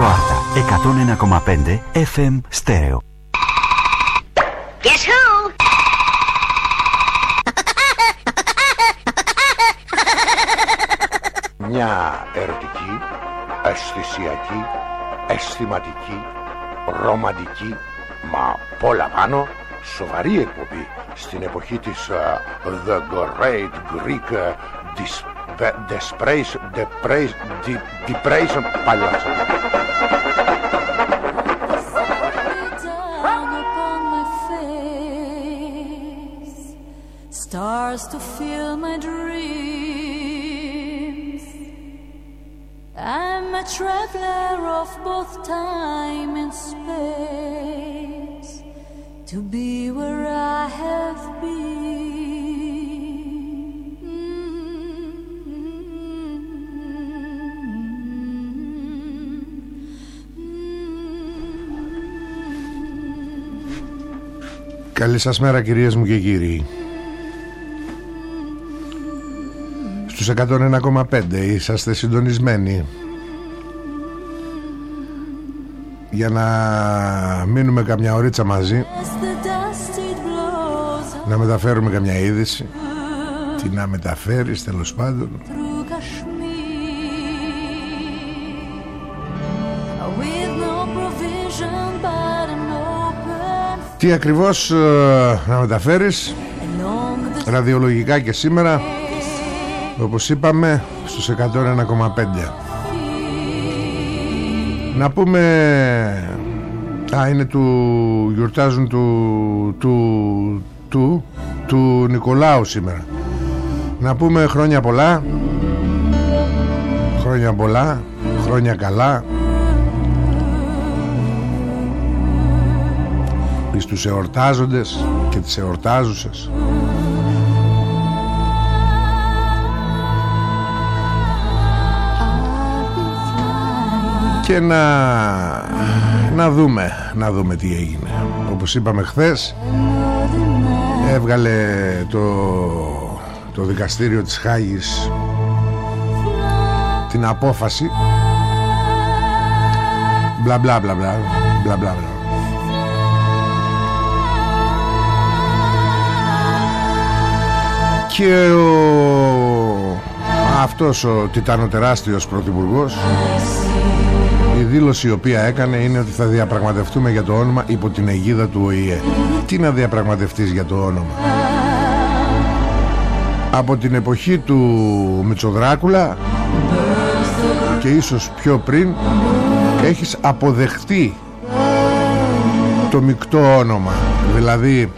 Ράδιο Άρτα 101,5 FM Στέρεο. Guess who? Μια ερωτική, αισθησιακή, αισθηματική, ρομαντική, μα πολλά πάνω, σοβαρή εκπομπή στην εποχή της uh, The Great Greek uh, de, desprezen, de prezen, die, die. Stars to fill my dreams. I'm a traveler of both time and space to be where I have been. Καλή σας μέρα κυρίες μου και κύριοι. Στους 101,5 είσαστε συντονισμένοι. Για να μείνουμε καμιά ωρίτσα μαζί As the dust it blows Να μεταφέρουμε καμιά είδηση Τι να μεταφέρεις τέλος πάντων Τι ακριβώς ε, να μεταφέρεις; Along the Ραδιολογικά και σήμερα Όπως είπαμε στους 101,5 Να πούμε Α είναι του Γιορτάζουν του Του Του Του Νικολάου σήμερα. Να πούμε χρόνια πολλά. Χρόνια πολλά Χρόνια καλά Εις τους εορτάζοντες Και τις εορτάζουσες. Και να, να δούμε να δούμε τι έγινε. Όπως είπαμε χθες έβγαλε το, το δικαστήριο της Χάγης την απόφαση. Μπλα μπλα μπλα μπλα μπλα μπλα και ο αυτός ο τιτανοτεράστιος πρωθυπουργός η δήλωση η οποία έκανε είναι ότι θα διαπραγματευτούμε για το όνομα υπό την αιγίδα του ΟΗΕ. Τι να διαπραγματευτείς για το όνομα; Από την εποχή του Μητσοδράκουλα και ίσως πιο πριν έχεις αποδεχτεί το μεικτό όνομα. Δηλαδή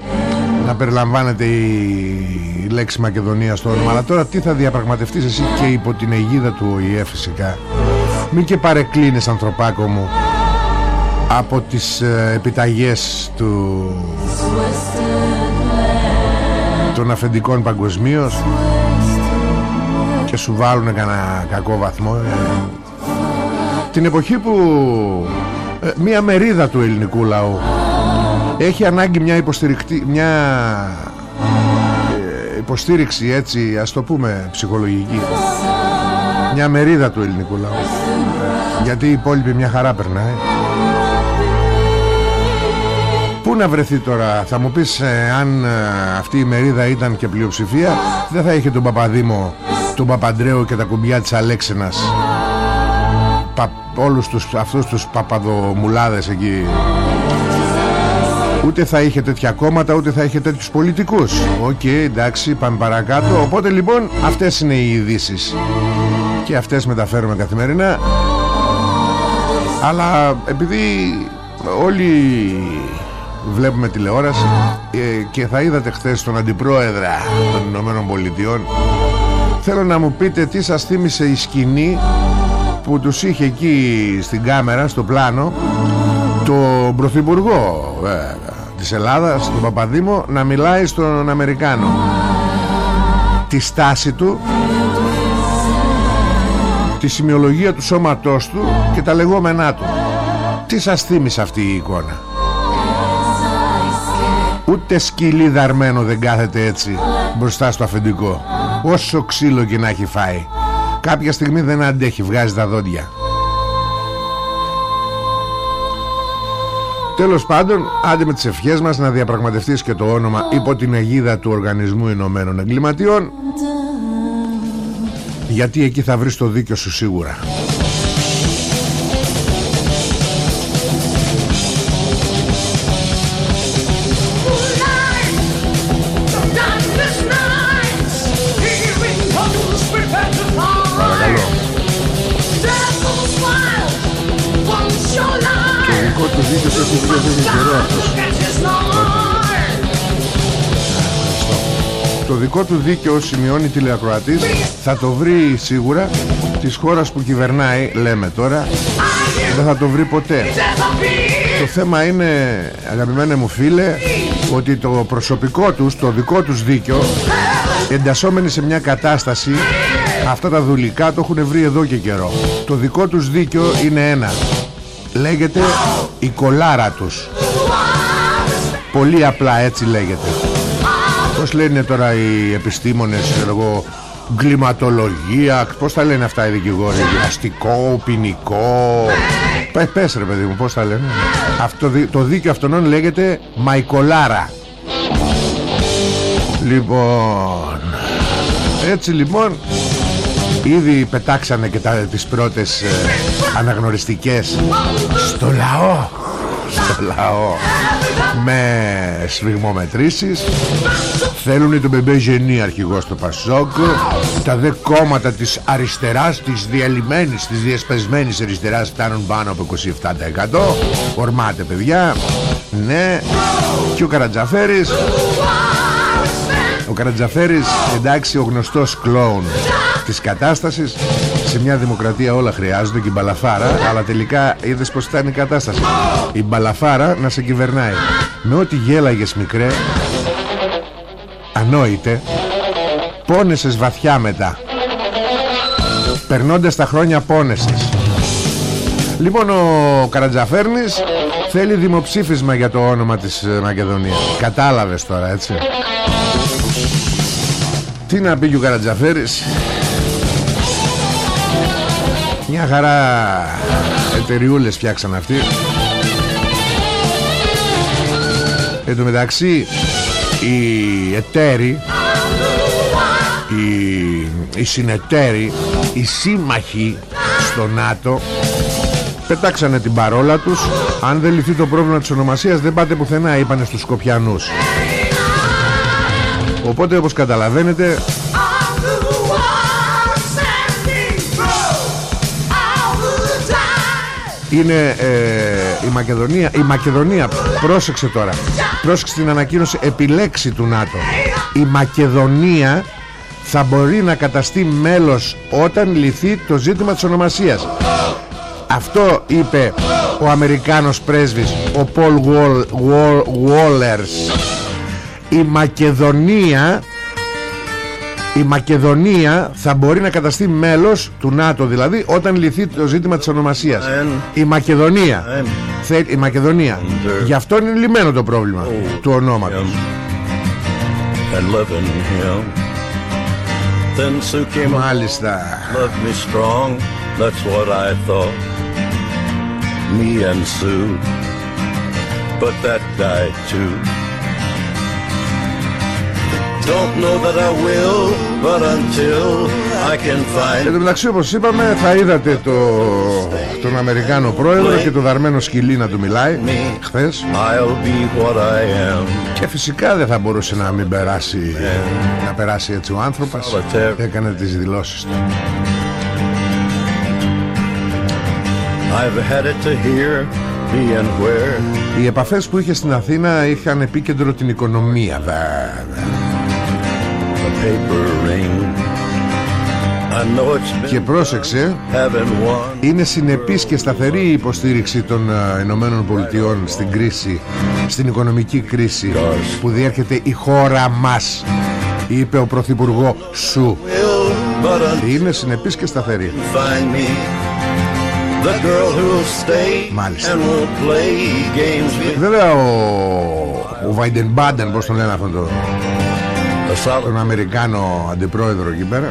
να περιλαμβάνεται η λέξη Μακεδονία στο όνομα. Αλλά τώρα τι θα διαπραγματευτείς εσύ και υπό την αιγίδα του ΟΗΕ φυσικά; Μην και παρεκκλίνεις ανθρωπάκο μου από τις ε, επιταγές του των αφεντικών παγκοσμίως και σου βάλουν κανένα κακό βαθμό ε. την εποχή που ε, μία μερίδα του ελληνικού λαού έχει ανάγκη μια υποστηρικτή μια ε, υποστήριξη έτσι ας το πούμε ψυχολογική. Μια μερίδα του ελληνικού λαού. Γιατί η υπόλοιπη μια χαρά περνάει. Πού να βρεθεί τώρα Θα μου πεις ε, αν ε, αυτή η μερίδα ήταν και πλειοψηφία Δεν θα είχε τον Παπαδήμο Τον Παπανδρέου και τα κουμπιά της Αλέξαινας Πα, Όλους τους, αυτούς τους παπαδομουλάδες εκεί Ούτε θα είχε τέτοια κόμματα Ούτε θα είχε τέτοιους πολιτικούς. Οκ εντάξει πάμε παρακάτω. Οπότε λοιπόν αυτές είναι οι ειδήσεις. Και αυτές μεταφέρουμε καθημερινά. Αλλά επειδή όλοι βλέπουμε τηλεόραση ε, και θα είδατε χθες τον αντιπρόεδρα των Ηνωμένων Πολιτειών θέλω να μου πείτε τι σας θύμισε η σκηνή που τους είχε εκεί στην κάμερα, στο πλάνο τον Πρωθυπουργό βέβαια, της Ελλάδας, τον Παπαδήμο να μιλάει στον Αμερικάνο. Τη στάση του τη σημειολογία του σώματός του και τα λεγόμενά του. Τι σας θύμισε αυτή η εικόνα; Ούτε σκυλί δαρμένο δεν κάθεται έτσι μπροστά στο αφεντικό. Όσο ξύλο και να έχει φάει. Κάποια στιγμή δεν αντέχει, βγάζει τα δόντια Τέλος πάντων, άντε με τις ευχές μας να διαπραγματευτείς και το όνομα υπό την αιγίδα του Οργανισμού Ηνωμένων Εγκληματιών γιατί εκεί θα βρεις το δίκιο σου σίγουρα. Το δικό του δίκιο σε έχει βγει εδώ και καιρό αυτός. Το δικό του δίκαιο σημειώνει τηλεακροατής θα το βρει σίγουρα. Της χώρας που κυβερνάει λέμε τώρα δεν θα το βρει ποτέ. Το θέμα είναι αγαπημένε μου φίλε ότι το προσωπικό τους το δικό τους δίκαιο εντασσόμενοι σε μια κατάσταση αυτά τα δουλικά το έχουν βρει εδώ και καιρό. Το δικό τους δίκαιο είναι ένα λέγεται η κολάρα τους πολύ απλά έτσι λέγεται. Πώς λένε τώρα οι επιστήμονες εγώ, Γκληματολογία Πώς τα λένε αυτά οι δικηγόροι Αστικό, ποινικό. Πε, Πες ρε παιδί μου πως τα λένε. Αυτό, Το δίκαιο αυτόν λέγεται Μαϊκολάρα Λοιπόν Έτσι λοιπόν Ήδη πετάξανε και τα, τις πρώτες ε, αναγνωριστικές Στο λαό. Στο λαό. Με σφιγμομετρήσεις. Θέλουν τον Μπεμπέ Γενή αρχηγός στο Πασόκ. Τα δε κόμματα της αριστεράς Της διαλυμένης, της διασπεσμένης αριστεράς Φτάνουν πάνω από 27% Ορμάτε παιδιά. Ναι. Και ο Καρατζαφέρης. Ο Καρατζαφέρης εντάξει ο γνωστός κλόουν της κατάστασης. Σε μια δημοκρατία όλα χρειάζονται και η μπαλαφάρα αλλά τελικά είδες πως ήταν η κατάσταση. Η μπαλαφάρα να σε κυβερνάει. Με ό,τι γέλαγες μικρέ ανόητε πόνεσες βαθιά μετά. Περνώντας τα χρόνια πόνεσες. Λοιπόν ο Καρατζαφέρνης θέλει δημοψήφισμα για το όνομα της ε, Μακεδονίας. Κατάλαβες τώρα έτσι. Τι να πει και ο Καρατζαφέρης; Μια χαρά. Εταιριούλες φτιάξαν αυτοί. Εν τω μεταξύ οι εταίροι οι, οι συνεταίροι οι σύμμαχοι στο ΝΑΤΟ πετάξανε την παρόλα τους. Αν δεν λυθεί το πρόβλημα της ονομασίας δεν πάτε πουθενά είπανε στους Σκοπιανούς. Οπότε όπως καταλαβαίνετε είναι ε, η Μακεδονία η Μακεδονία πρόσεξε τώρα πρόσεξε την ανακοίνωση επιλέξει του ΝΑΤΟ. Η Μακεδονία θα μπορεί να καταστεί μέλος όταν λυθεί το ζήτημα της ονομασίας. Αυτό είπε ο Αμερικάνος πρέσβης ο Πολ Βόλερς η Μακεδονία η Μακεδονία θα μπορεί να καταστεί μέλος του ΝΑΤΟ δηλαδή όταν λυθεί το ζήτημα της ονομασίας. Η Μακεδονία. Η Μακεδονία. Γι' αυτό είναι λυμένο το πρόβλημα του ονόματος. Μάλιστα. Me and Sue. But that died too Don't know that I will, but until I can find... Εν τω μεταξύ όπως είπαμε θα είδατε το, τον Αμερικάνο πρόεδρο και το δαρμένο σκυλί να του μιλάει χθες. Και φυσικά δεν θα μπορούσε να μην περάσει να περάσει έτσι ο άνθρωπος. Έκανε τις δηλώσεις του. I've had it to hear Οι επαφές που είχε στην Αθήνα είχαν επίκεντρο την οικονομία βέβαια και πρόσεξε Είναι συνεπής και σταθερή η υποστήριξη των Ηνωμένων Πολιτειών Στην κρίση Στην οικονομική κρίση Που διέρχεται η χώρα μας Είπε ο Πρωθυπουργό σου. Είναι συνεπής και σταθερή. Μάλιστα. Βέβαια ο, ο Βάιντεν Μπάντεν Πώς τον λένε αυτό το τον Αμερικάνο αντιπρόεδρο εκεί πέρα.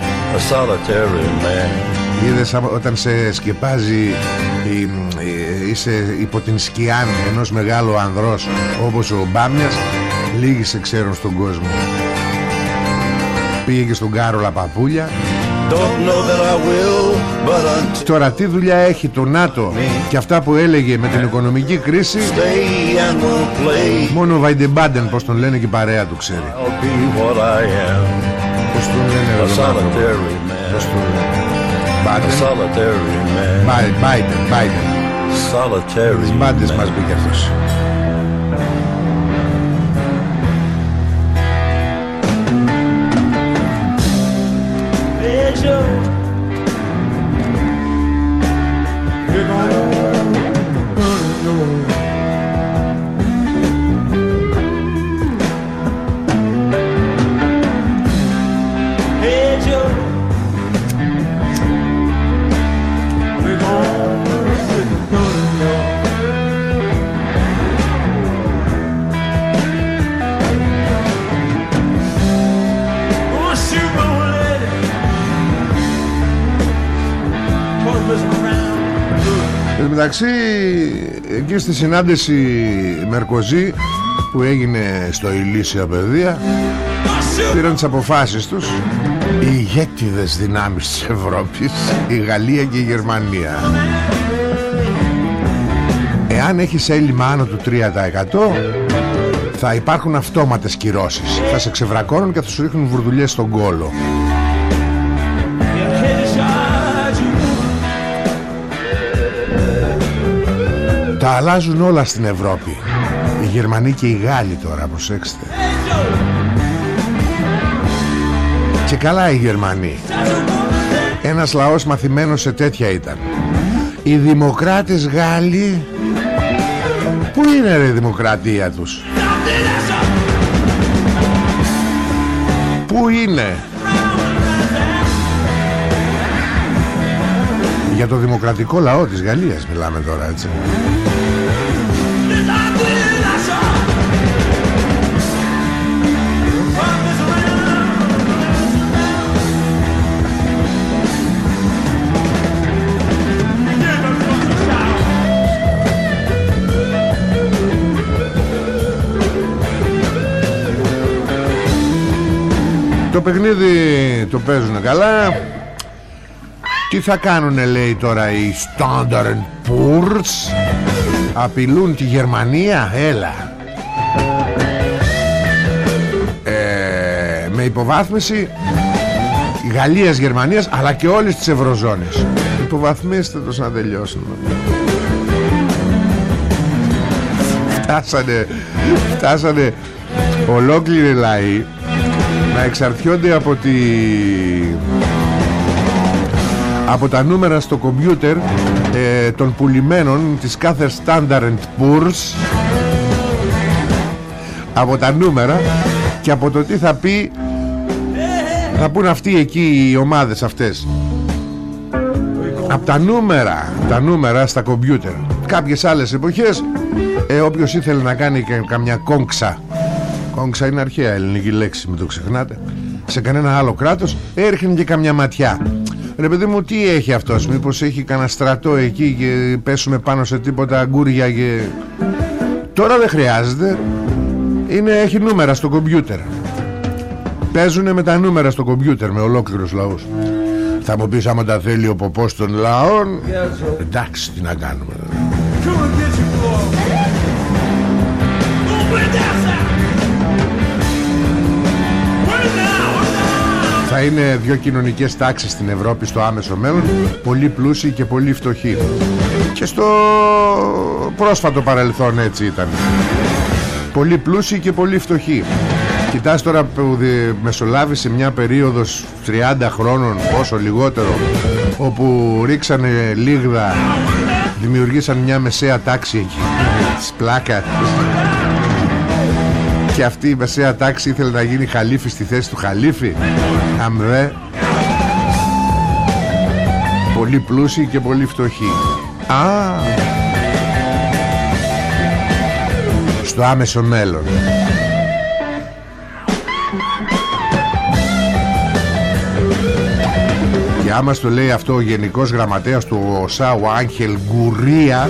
Είδες όταν σε σκεπάζει Είσαι υπό την σκιά ενός μεγάλου ανδρός Όπως ο Μπάμιας Λίγοι σε ξέρουν στον κόσμο. Πήγε και στον Κάρολα Παπούλια Τώρα τι δουλειά έχει το ΝΑΤΟ Και αυτά που έλεγε με την οικονομική κρίση; Μόνο ο Βαϊντεμπάντεν Πως τον λένε και η παρέα του ξέρει. Πως τον λένε Πως τον λένε; Biden. Biden Biden Τις μπάντες μας μπήκε αυτός μεταξύ εκεί στη συνάντηση Μερκοζή που έγινε στο Ηλίσια Παιδεία πήραν τις αποφάσεις τους οι ηγέτιδες δυνάμεις της Ευρώπης η Γαλλία και η Γερμανία. Εάν έχεις έλλειμμα άνω του 3% θα υπάρχουν αυτόματες κυρώσεις. Θα σε ξεβρακώνουν και θα σου ρίχνουν βουρδουλιές στον κόλο Τα αλλάζουν όλα στην Ευρώπη. Οι Γερμανοί και οι Γάλλοι τώρα προσέξτε. Και καλά οι Γερμανοί. Ένας λαός μαθημένος σε τέτοια ήταν. Οι δημοκράτες Γάλλοι Πού είναι ρε η δημοκρατία τους; Πού είναι; Για το δημοκρατικό λαό της Γαλλίας μιλάμε τώρα έτσι. Το παιχνίδι το παίζουν καλά Τι θα κάνουνε λέει τώρα οι Standard Poor's; Απειλούν τη Γερμανία Έλα. Ε, Με υποβάθμιση Γαλλίας, Γερμανίας Αλλά και όλες τις Ευρωζώνες Υποβαθμίστε τους να τελειώσουν Φτάσανε Φτάσανε Ολόκληροι λαοί να εξαρτιόνται από τη από τα νούμερα στο κομπιούτερ ε, των πουλημένων της κάθε Standard Poor's από τα νούμερα και από το τι θα πει θα πούν αυτοί εκεί οι ομάδες αυτές από τα νούμερα τα νούμερα στα κομπιούτερ κάποιες άλλες εποχές ε, όποιος ήθελε να κάνει και καμιά κόγκσα Κόγκσα είναι αρχαία ελληνική λέξη, μην το ξεχνάτε. Σε κανένα άλλο κράτος έριχνε και καμιά ματιά. Ρε παιδί μου τι έχει αυτός; Μήπως έχει κανένα στρατό εκεί Και πέσουμε πάνω σε τίποτα αγκούρια και... Τώρα δεν χρειάζεται. Είναι, Έχει νούμερα στο κομπιούτερ. Παίζουνε με τα νούμερα στο κομπιούτερ Με ολόκληρους λαούς. Θα μου πεις άμα τα θέλει ο ποπός των λαών Εντάξει τι να κάνουμε είναι δύο κοινωνικές τάξεις στην Ευρώπη στο άμεσο μέλλον πολύ πλούσιοι και πολύ φτωχοί. Και στο πρόσφατο παρελθόν έτσι ήταν. Πολύ πλούσιοι και πολύ φτωχοί. Κοιτάς τώρα που μεσολάβησε μια περίοδος 30 χρόνων όσο λιγότερο όπου ρίξανε λίγδα δημιουργήσαν μια μεσαία τάξη εκεί της πλάκα και αυτή η μεσαία τάξη ήθελε να γίνει χαλίφη στη θέση του χαλίφη. Αμδέ Πολύ πλούσιοι και πολύ φτωχοί. Α. Στο άμεσο μέλλον. Και άμα στο λέει αυτό ο Γενικός Γραμματέας του ΟΣΑ ο Άγχελ Γκουρία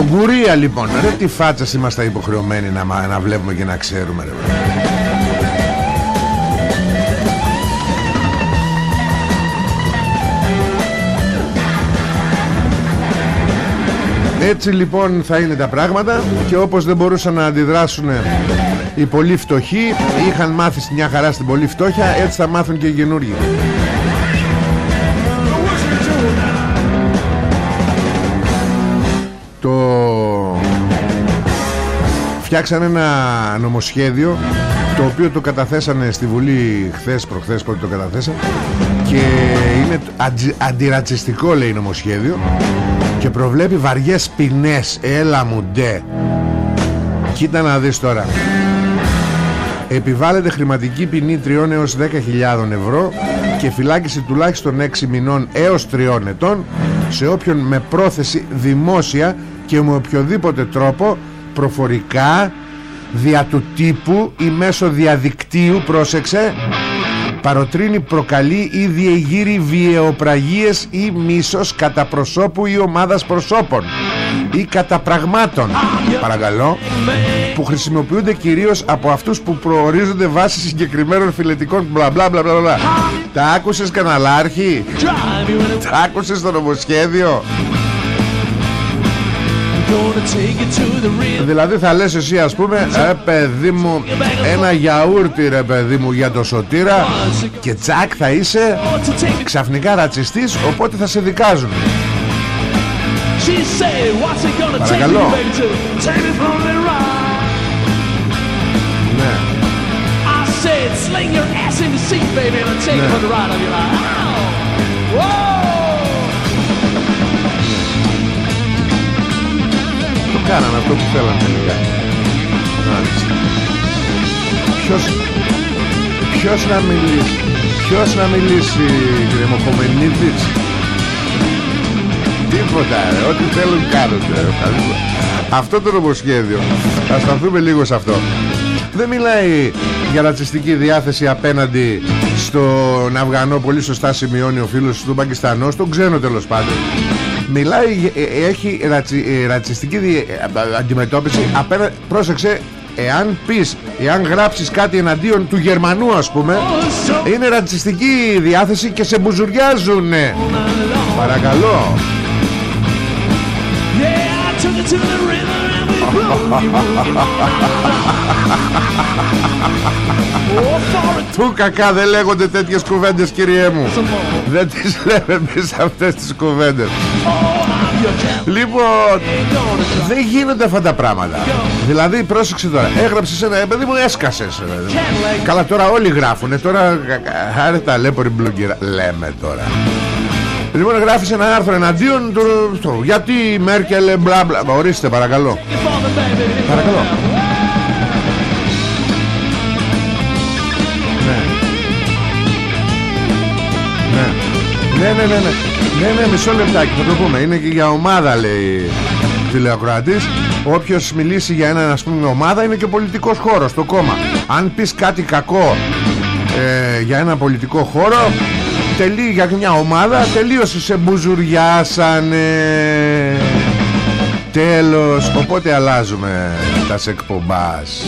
Ο Γκουρία λοιπόν Ρε τι φάτσας είμαστε υποχρεωμένοι να, να βλέπουμε και να ξέρουμε ρε. Έτσι λοιπόν θα είναι τα πράγματα και όπως δεν μπορούσαν να αντιδράσουν οι πολύ φτωχοί είχαν μάθει μια χαρά στην πολύ φτώχεια έτσι θα μάθουν και οι καινούργοι φτιάξαν ένα νομοσχέδιο το οποίο το καταθέσανε στη Βουλή χθες προχθές πότε το καταθέσαν και είναι αντιρατσιστικό λέει νομοσχέδιο και προβλέπει βαριές ποινές. Έλα μου ντε. Κοίτα να δεις τώρα. Επιβάλλεται χρηματική ποινή 3 έως 10.000 ευρώ και φυλάκιση τουλάχιστον 6 μηνών έως 3 ετών σε όποιον με πρόθεση δημόσια και με οποιοδήποτε τρόπο προφορικά δια του τύπου ή μέσω διαδικτύου πρόσεξε παροτρύνει προκαλεί ή διεγείρει βιαιοπραγίες ή μίσος κατά προσώπου ή ομάδας προσώπων ή κατά πραγμάτων. Παρακαλώ που χρησιμοποιούνται κυρίως από αυτούς που προορίζονται βάσει συγκεκριμένων φιλετικών μπλα μπλα μπλα μπλα τα άκουσες καναλάρχη; Τα άκουσες το νομοσχέδιο; Δηλαδή θα λες εσύ ας πούμε Ε παιδί μου Ένα γιαούρτι ρε παιδί μου για το σωτήρα Και τσακ θα είσαι Ξαφνικά ρατσιστής Οπότε θα σε δικάζουν Παρακαλώ Ναι Sling your ass in the seat, baby, and take it for the ride of your life. Whoa! Κάνανε αυτό που θέλανε τελικά. Ποιος Ποιος να μιλήσει Ποιος να μιλήσει κύριε Μοχομενίδης; Τίποτα ρε. Ό,τι θέλουν κάνονται Αυτό το νομοσχέδιο. Θα σταθούμε λίγο σε αυτό. Δεν μιλάει για ρατσιστική διάθεση απέναντι στον Αφγανό Πολύ σωστά σημειώνει ο φίλος του Πακιστανός. Τον ξένο τέλος πάντων μιλάει, ε, ε, έχει ρατσι, ε, ρατσιστική αντιμετώπιση. Απέναντι, πρόσεξε εάν πεις, εάν γράψεις κάτι εναντίον του Γερμανού ας πούμε είναι ρατσιστική διάθεση και σε μπουζουριάζουνε. Παρακαλώ Του κακά δεν λέγονται τέτοιες κουβέντες κυριέ μου. Δεν τις λέμε εμείς αυτές τις κουβέντες. Λοιπόν Δεν γίνονται αυτά τα πράγματα. Δηλαδή πρόσεξε τώρα Έγραψες ένα παιδί μου έσκασες Καλά τώρα όλοι γράφουνε Τώρα άρετα λέποροι μπλογκύρα Λέμε τώρα Λοιπόν γράφεις ένα άρθρο εναντίον του, Γιατί η Μέρκελ μπλα μπλα Ορίστε παρακαλώ Παρακαλώ Ναι, ναι, ναι, ναι. Ναι, ναι, μισό λεπτάκι, θα το πούμε. Είναι και για ομάδα, λέει τηλεοκρατής. Όποιος μιλήσει για ένα, ας πούμε, ομάδα είναι και πολιτικός χώρος, το κόμμα. Αν πεις κάτι κακό ε, για ένα πολιτικό χώρο, τελεί για μια ομάδα, τελείωσε σε μπουζουριάσανε. Τέλος, οπότε αλλάζουμε τα εκπομπάς.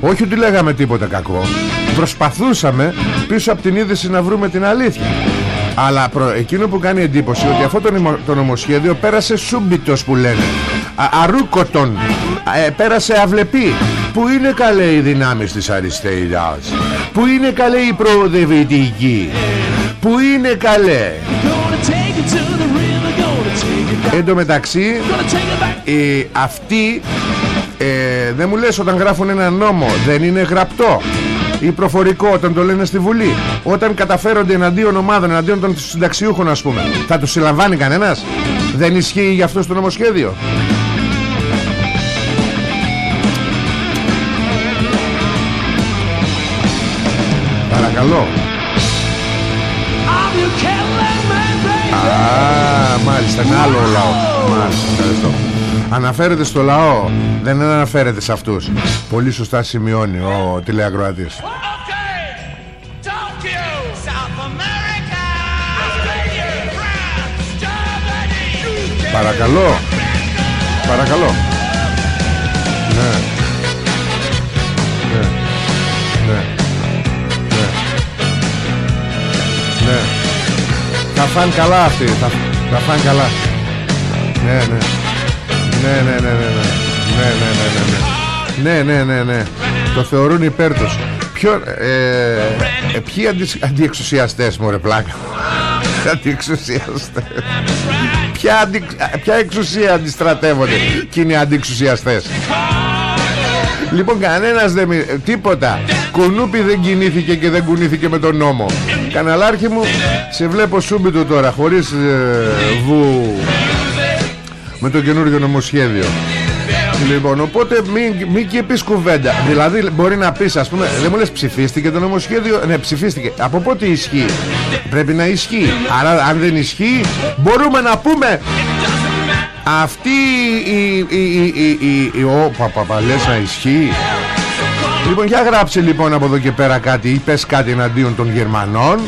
Όχι ότι λέγαμε τίποτα κακό. Προσπαθούσαμε πίσω από την είδηση να βρούμε την αλήθεια. Αλλά προ... εκείνο που κάνει εντύπωση Ότι αυτό το, το νομοσχέδιο πέρασε σούμπιτος που λένε. Α, Αρούκοτον. Ε, Πέρασε αυλεπή Που είναι καλέ οι δυνάμεις της αριστεράς Που είναι καλέ οι προοδευτικοί. Που είναι καλέ. Εν τω μεταξύ ε, Αυτοί ε, δεν μου λες όταν γράφουν ένα νόμο δεν είναι γραπτό ή προφορικό όταν το λένε στη Βουλή. Όταν καταφέρονται εναντίον ομάδων εναντίον των συνταξιούχων ας πούμε θα τους συλλαμβάνει κανένας; Δεν ισχύει για αυτό το νομοσχέδιο; παρακαλώ. Α, μάλιστα, ένα άλλο λαό. Αναφέρεται στο λαό, δεν αναφέρεται σε αυτούς. Πολύ σωστά σημειώνει ο τηλεακροατής. Παρακαλώ. Παρακαλώ. Ναι. Ναι. Ναι. Θα φάνε καλά αυτοί Θα, θα φάνε καλά. Ναι ναι. Ναι ναι ναι ναι ναι. Ναι ναι ναι ναι ναι. Ναι ναι ναι ναι. Το θεωρούν υπέρ τους. Ποιο, ε, ε, ποιοι αντι, αντιεξουσιαστές μου ρε πλάκα. Αντιεξουσιαστές. Ποια, αντι, ποια εξουσία αντιστρατεύονται Και είναι αντιεξουσιαστές Λοιπόν κανένας δεν Τίποτα Κουνούπι δεν κινήθηκε και δεν κουνήθηκε με τον νόμο Καναλάρχη μου Σε βλέπω σούμπιτο τώρα Χωρίς ε, βου Με το καινούργιο νομοσχέδιο Λοιπόν, οπότε μην, μην και πεις κουβέντα. Δηλαδή, μπορεί να πεις, ας πούμε, δεν μου λες ψηφίστηκε το νομοσχέδιο. Ναι, ψηφίστηκε. Από πότε ισχύει; Πρέπει να ισχύει. Άρα, αν δεν ισχύει, μπορούμε να πούμε αυτή η. η, η, η, η, η ο, πα, πα, πα, λες να ισχύει. Λοιπόν, για γράψε λοιπόν από εδώ και πέρα κάτι ή πες κάτι εναντίον των Γερμανών.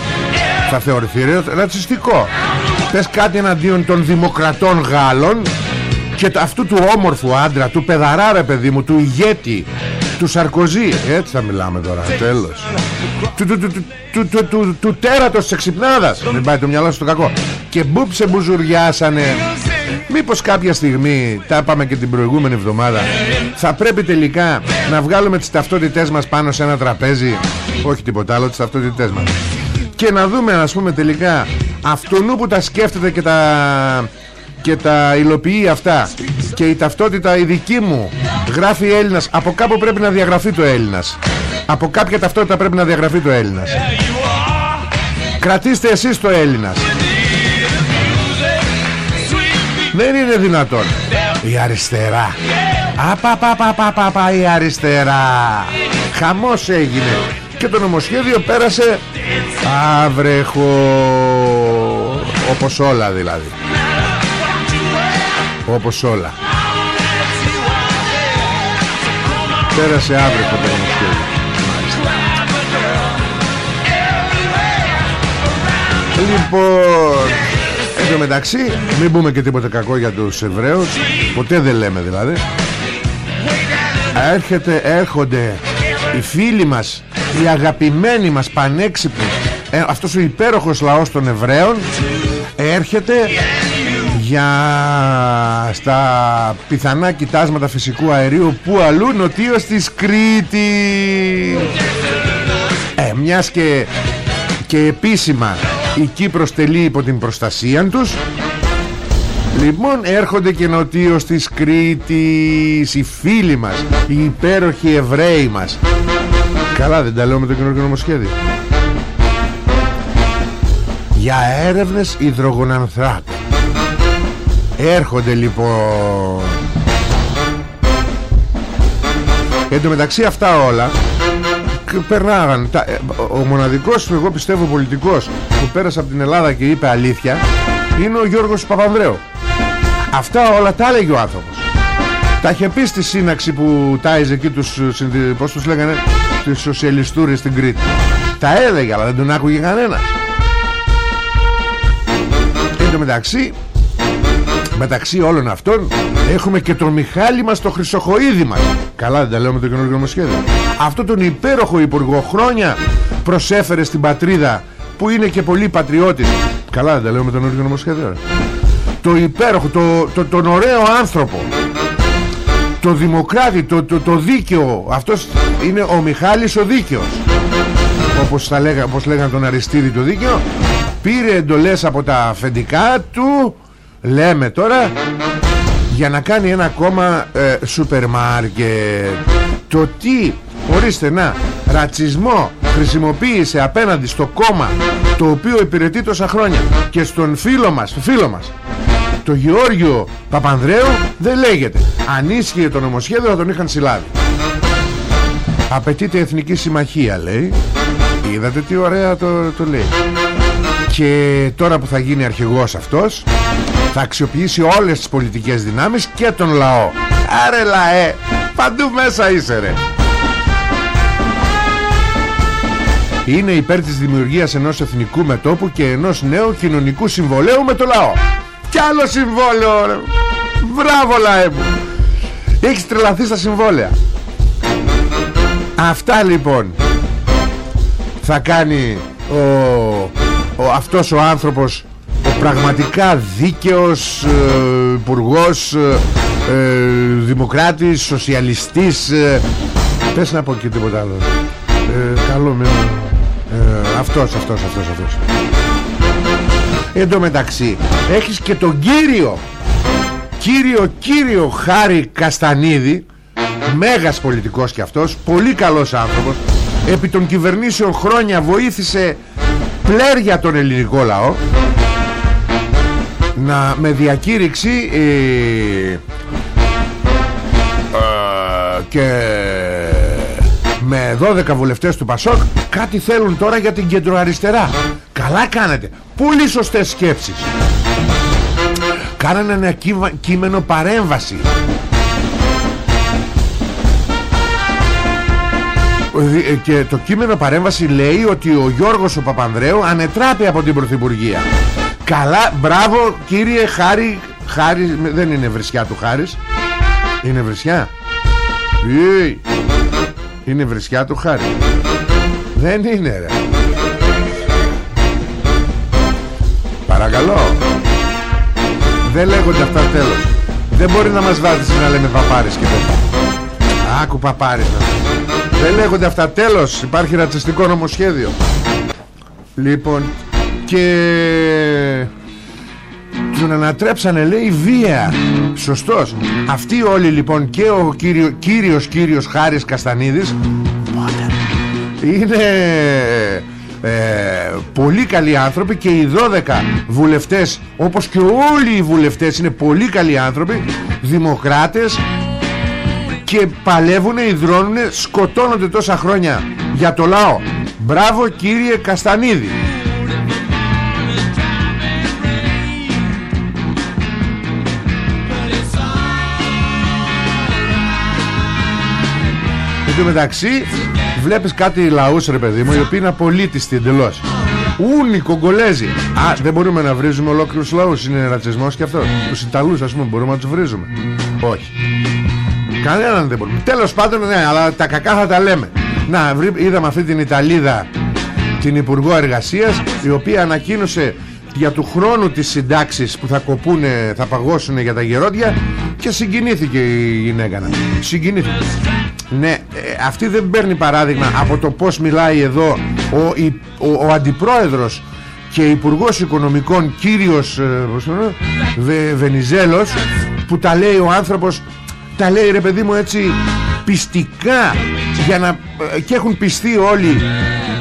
Θα θεωρηθεί ρατσιστικό. Πες κάτι εναντίον των δημοκρατών Γάλλων και αυτού του όμορφου άντρα του παιδαρά ρε παιδί μου του ηγέτη του Σαρκοζή έτσι θα μιλάμε τώρα τέλος του, του, του, του, του, του, του τέρατος της εξυπνάδας μην πάει το μυαλό σου στο κακό και μπούψε μπουζουριάσανε Μήπως κάποια στιγμή Τα είπαμε και την προηγούμενη εβδομάδα Θα πρέπει τελικά να βγάλουμε τις ταυτότητές μας Πάνω σε ένα τραπέζι; Όχι τίποτα άλλο τις ταυτότητές μας. Και να δούμε ας πούμε τελικά Αυτού που τα σκέφτεται και τα και τα υλοποιεί αυτά. Και η ταυτότητα η δική μου γράφει Έλληνας. Από κάπου πρέπει να διαγραφεί το Έλληνας. Από κάποια ταυτότητα πρέπει να διαγραφεί το Έλληνας. Κρατήστε εσείς το Έλληνας δεν είναι δυνατόν. Η αριστερά. Απαπαπαπαπαπα η αριστερά. Χαμός έγινε. Και το νομοσχέδιο πέρασε Αβρεχο Όπως όλα δηλαδή. Όπως όλα. Πέρασε αύριο το νομοσχέδιο. Λοιπόν Εν τω μεταξύ Μην πούμε και τίποτα κακό για τους Εβραίους. Ποτέ δεν λέμε δηλαδή. Έρχεται, έρχονται Οι φίλοι μας Οι αγαπημένοι μας πανέξυπνοι. Ε, Αυτός ο υπέροχος λαός των Εβραίων Έρχεται για στα πιθανά κοιτάσματα φυσικού αερίου που αλλού νοτίως της Κρήτη. Ε, μιας και, και επίσημα η Κύπρος τελεί υπό την προστασία τους. Λοιπόν έρχονται και νοτίως της Κρήτης οι φίλοι μας οι υπέροχοι Εβραίοι μας. Καλά δεν τα λέω με το καινούργιο νομοσχέδιο. Για έρευνες υδρογονανθράτων Έρχονται λοιπόν. Εν τω μεταξύ αυτά όλα Περνάγαν ε, Ο μοναδικός εγώ πιστεύω πολιτικός Που πέρασε από την Ελλάδα και είπε αλήθεια Είναι ο Γιώργος Παπανδρέου. Αυτά όλα τα έλεγε ο άνθρωπος. Τα είχε πει στη σύναξη που τάιζε εκεί τους Πώς τους λέγανε Τους σοσιαλιστούρες στην Κρήτη. Τα έλεγε αλλά δεν τον άκουγε κανένας. Εν τω μεταξύ Μεταξύ όλων αυτών έχουμε και τον Μιχάλη μας το Χρυσοχοίδη μας. Καλά δεν τα λέω με το καινούργιο νομοσχέδιο Αυτό τον υπέροχο υπουργό χρόνια προσέφερε στην πατρίδα που είναι και πολύ πατριώτης. Καλά δεν τα λέω με το καινούργιο νομοσχέδιο Το υπέροχο, το, το, τον ωραίο άνθρωπο. Το δημοκράτη, το, το, το δίκαιο. Αυτός είναι ο Μιχάλης ο δίκαιος. Όπως, θα λέγα, όπως λέγαν τον Αριστίδη το δίκαιο Πήρε εντολές από τα αφεντικά του λέμε τώρα για να κάνει ένα ακόμα ε, σούπερ μάρκετ. Το τι ορίστε να ρατσισμό χρησιμοποίησε απέναντι στο κόμμα το οποίο υπηρετεί τόσα χρόνια και στον φίλο μας, φίλο μας το Γεώργιο Παπανδρέου δεν λέγεται. Αν ίσχυε το νομοσχέδιο θα τον είχαν συλλάβει. Απαιτείται εθνική συμμαχία λέει. Είδατε τι ωραία το, το λέει. Και τώρα που θα γίνει αρχηγός αυτός θα αξιοποιήσει όλες τις πολιτικές δυνάμεις και τον λαό. Άρε λαέ Παντού μέσα είσαι ρε. Είναι υπέρ της δημιουργίας ενός εθνικού μετόπου και ενός νέου κοινωνικού συμβολέου με το λαό. Κι άλλο συμβόλαιο ρε. Μπράβο λαέ μου. Έχεις τρελαθεί στα συμβόλαια. Αυτά λοιπόν Θα κάνει ο, ο, Αυτός ο άνθρωπος Ο πραγματικά δίκαιος ε, Υπουργός ε, ε, Δημοκράτης Σοσιαλιστής ε, Πες να πω και τίποτα άλλο. Ε, Καλό με ε, Αυτός, αυτός, αυτός, αυτός. Εν τω μεταξύ Έχεις και τον κύριο Κύριο κύριο Χάρη Καστανίδη Μέγας πολιτικός και αυτός Πολύ καλός άνθρωπος Επί των κυβερνήσεων χρόνια βοήθησε Πλέρια τον ελληνικό λαό Να με διακήρυξη ε, ε, Και με 12 βουλευτές του Πασόκ κάτι θέλουν τώρα για την κεντροαριστερά. Καλά κάνετε. Πολύ σωστές σκέψεις; Κάνανε ένα κείμενο παρέμβαση. Ε, και το κείμενο παρέμβαση λέει ότι ο Γιώργος ο Παπανδρέου ανετράπει από την Πρωθυπουργία καλά μπράβο κύριε Χάρη. Χάρη δεν είναι βρισιά του Χάρης. Είναι βρισιά. Είναι βρισιά του χάρη. Δεν είναι ρε. Παρακαλώ. Δεν λέγονται αυτά τέλος. Δεν μπορεί να μας βάζεις να λέμε παπάρες και τέτοια. Άκου παπάρες να Δεν λέγονται αυτά τέλος. Υπάρχει ρατσιστικό νομοσχέδιο. Λοιπόν Και τον ανατρέψανε λέει βία. Σωστός. Αυτοί όλοι λοιπόν και ο κύριο, κύριος κύριος Χάρης Καστανίδης Είναι ε, πολύ καλοί άνθρωποι και οι 12 βουλευτές όπως και όλοι οι βουλευτές είναι πολύ καλοί άνθρωποι δημοκράτες και παλεύουν, υδρώνουν, σκοτώνονται τόσα χρόνια για το λαό. Μπράβο κύριε Καστανίδη τω μεταξύ βλέπεις κάτι λαούς ρε παιδί μου οι οποίοι είναι απολύτιστοι εντελώς. Ούνοι, Κογκολέζοι. Α, δεν μπορούμε να βρίζουμε ολόκληρους λαούς Είναι ρατσισμός και αυτό. Τους Ιταλούς ας πούμε μπορούμε να τους βρίζουμε. Όχι. Κανέναν δεν μπορούμε. Τέλος πάντων ναι αλλά τα κακά θα τα λέμε. Να είδαμε αυτή την Ιταλίδα Την Υπουργό Εργασίας Η οποία ανακοίνωσε για του χρόνου τις συντάξεις που θα κοπούνε, θα παγώσουν για τα γερόντια και συγκινήθηκε η γυναίκα συγκινήθηκε ναι, ε, αυτή δεν παίρνει παράδειγμα από το πως μιλάει εδώ ο, ο, ο αντιπρόεδρος και υπουργός οικονομικών κύριος ε, Βε, Βενιζέλος που τα λέει ο άνθρωπος τα λέει ρε παιδί μου έτσι πιστικά για να, ε, και έχουν πιστεί όλοι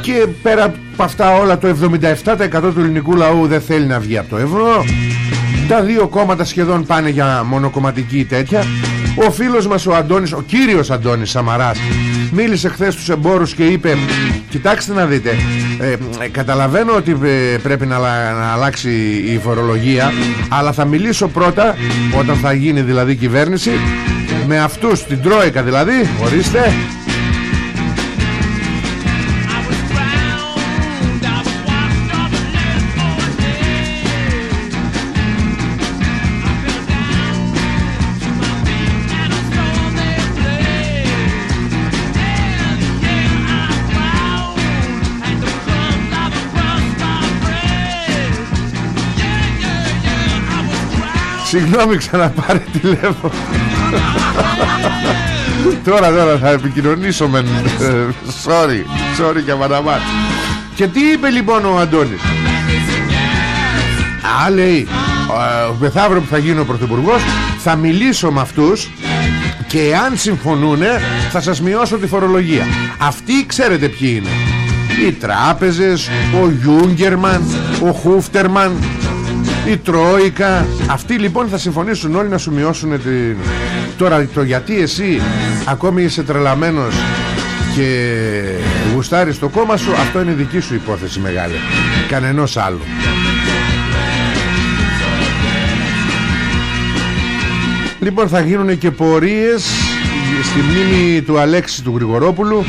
και πέρα από αυτά όλα το 77% του ελληνικού λαού δεν θέλει να βγει από το ευρώ τα δύο κόμματα σχεδόν πάνε για μονοκομματική τέτοια. Ο φίλος μας ο Αντώνης, ο κύριος Αντώνης Σαμαράς Μίλησε χθες στους εμπόρους και είπε Κοιτάξτε να δείτε ε, Καταλαβαίνω ότι ε, πρέπει να, να αλλάξει η φορολογία Αλλά θα μιλήσω πρώτα Όταν θα γίνει δηλαδή κυβέρνηση Με αυτούς την Τρόικα δηλαδή Ορίστε Συγγνώμη ξαναπάρε τηλέφωνο. Τώρα τώρα θα επικοινωνήσω με Sorry Sorry και μαναμάτ Και τι είπε λοιπόν ο Αντώνης; Α λέει Μεθαύριο που θα γίνω πρωθυπουργός Θα μιλήσω με αυτούς Και αν συμφωνούν Θα σας μειώσω τη φορολογία. Αυτοί ξέρετε ποιοι είναι. Οι τράπεζες Ο Γιούγκερμαν Ο Χούφτερμαν η Τρόικα. Αυτοί λοιπόν θα συμφωνήσουν όλοι να σου μειώσουν την... Τώρα το γιατί εσύ ακόμη είσαι τρελαμένος και γουστάρεις το κόμμα σου Αυτό είναι δική σου υπόθεση μεγάλη Κανενός άλλου. Λοιπόν θα γίνουν και πορείες Στη μνήμη του Αλέξη του Γρηγορόπουλου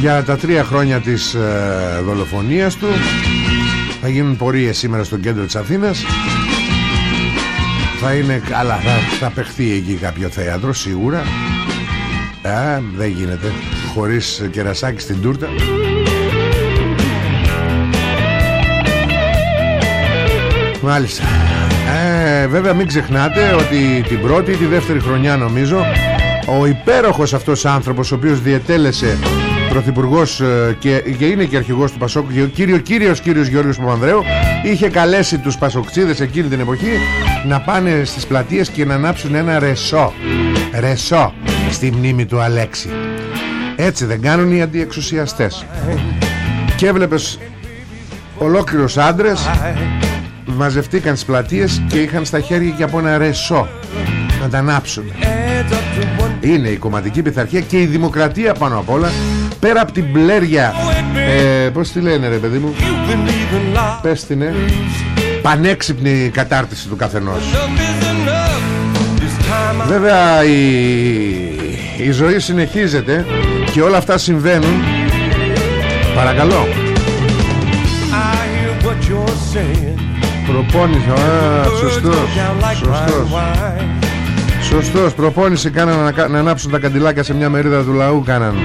Για τα τρία χρόνια της ε, δολοφονίας του θα γίνουν πορείες σήμερα στο κέντρο της Αθήνας. Θα είναι καλά Θα, θα παιχθεί εκεί κάποιο θέατρο σίγουρα. Α, δεν γίνεται. Χωρίς κερασάκι στην τούρτα. Μάλιστα. Ε, Βέβαια μην ξεχνάτε ότι την πρώτη ή τη δεύτερη χρονιά νομίζω Ο υπέροχος αυτός άνθρωπος Ο οποίος διετέλεσε πρωθυπουργός ε, και, και είναι και αρχηγός του Πασόκ ο κύριο κύριος κύριος Γιώργος Παπανδρέου είχε καλέσει τους Πασοκτσίδες εκείνη την εποχή να πάνε στις πλατείες και να ανάψουν ένα ρεσό ρεσό στη μνήμη του Αλέξη. Έτσι δεν κάνουν οι αντιεξουσιαστές. Και έβλεπες ολόκληρους άντρες μαζευτήκαν στις πλατείες και είχαν στα χέρια και από ένα ρεσό να τα ανάψουν. Είναι η κομματική πειθαρχία και η δημοκρατία πάνω απ' όλα πέρα από την πλέρια. Ε, πως τη λένε ρε παιδί μου; Πες την ε, πανέξυπνη κατάρτιση του καθενός. Βέβαια η, η ζωή συνεχίζεται και όλα αυτά συμβαίνουν. Παρακαλώ. Προπόνηση α, σωστός σωστός Σωστός, προπόνηση κάνανε να, να ανάψουν τα καντιλάκια σε μια μερίδα του λαού κάνανε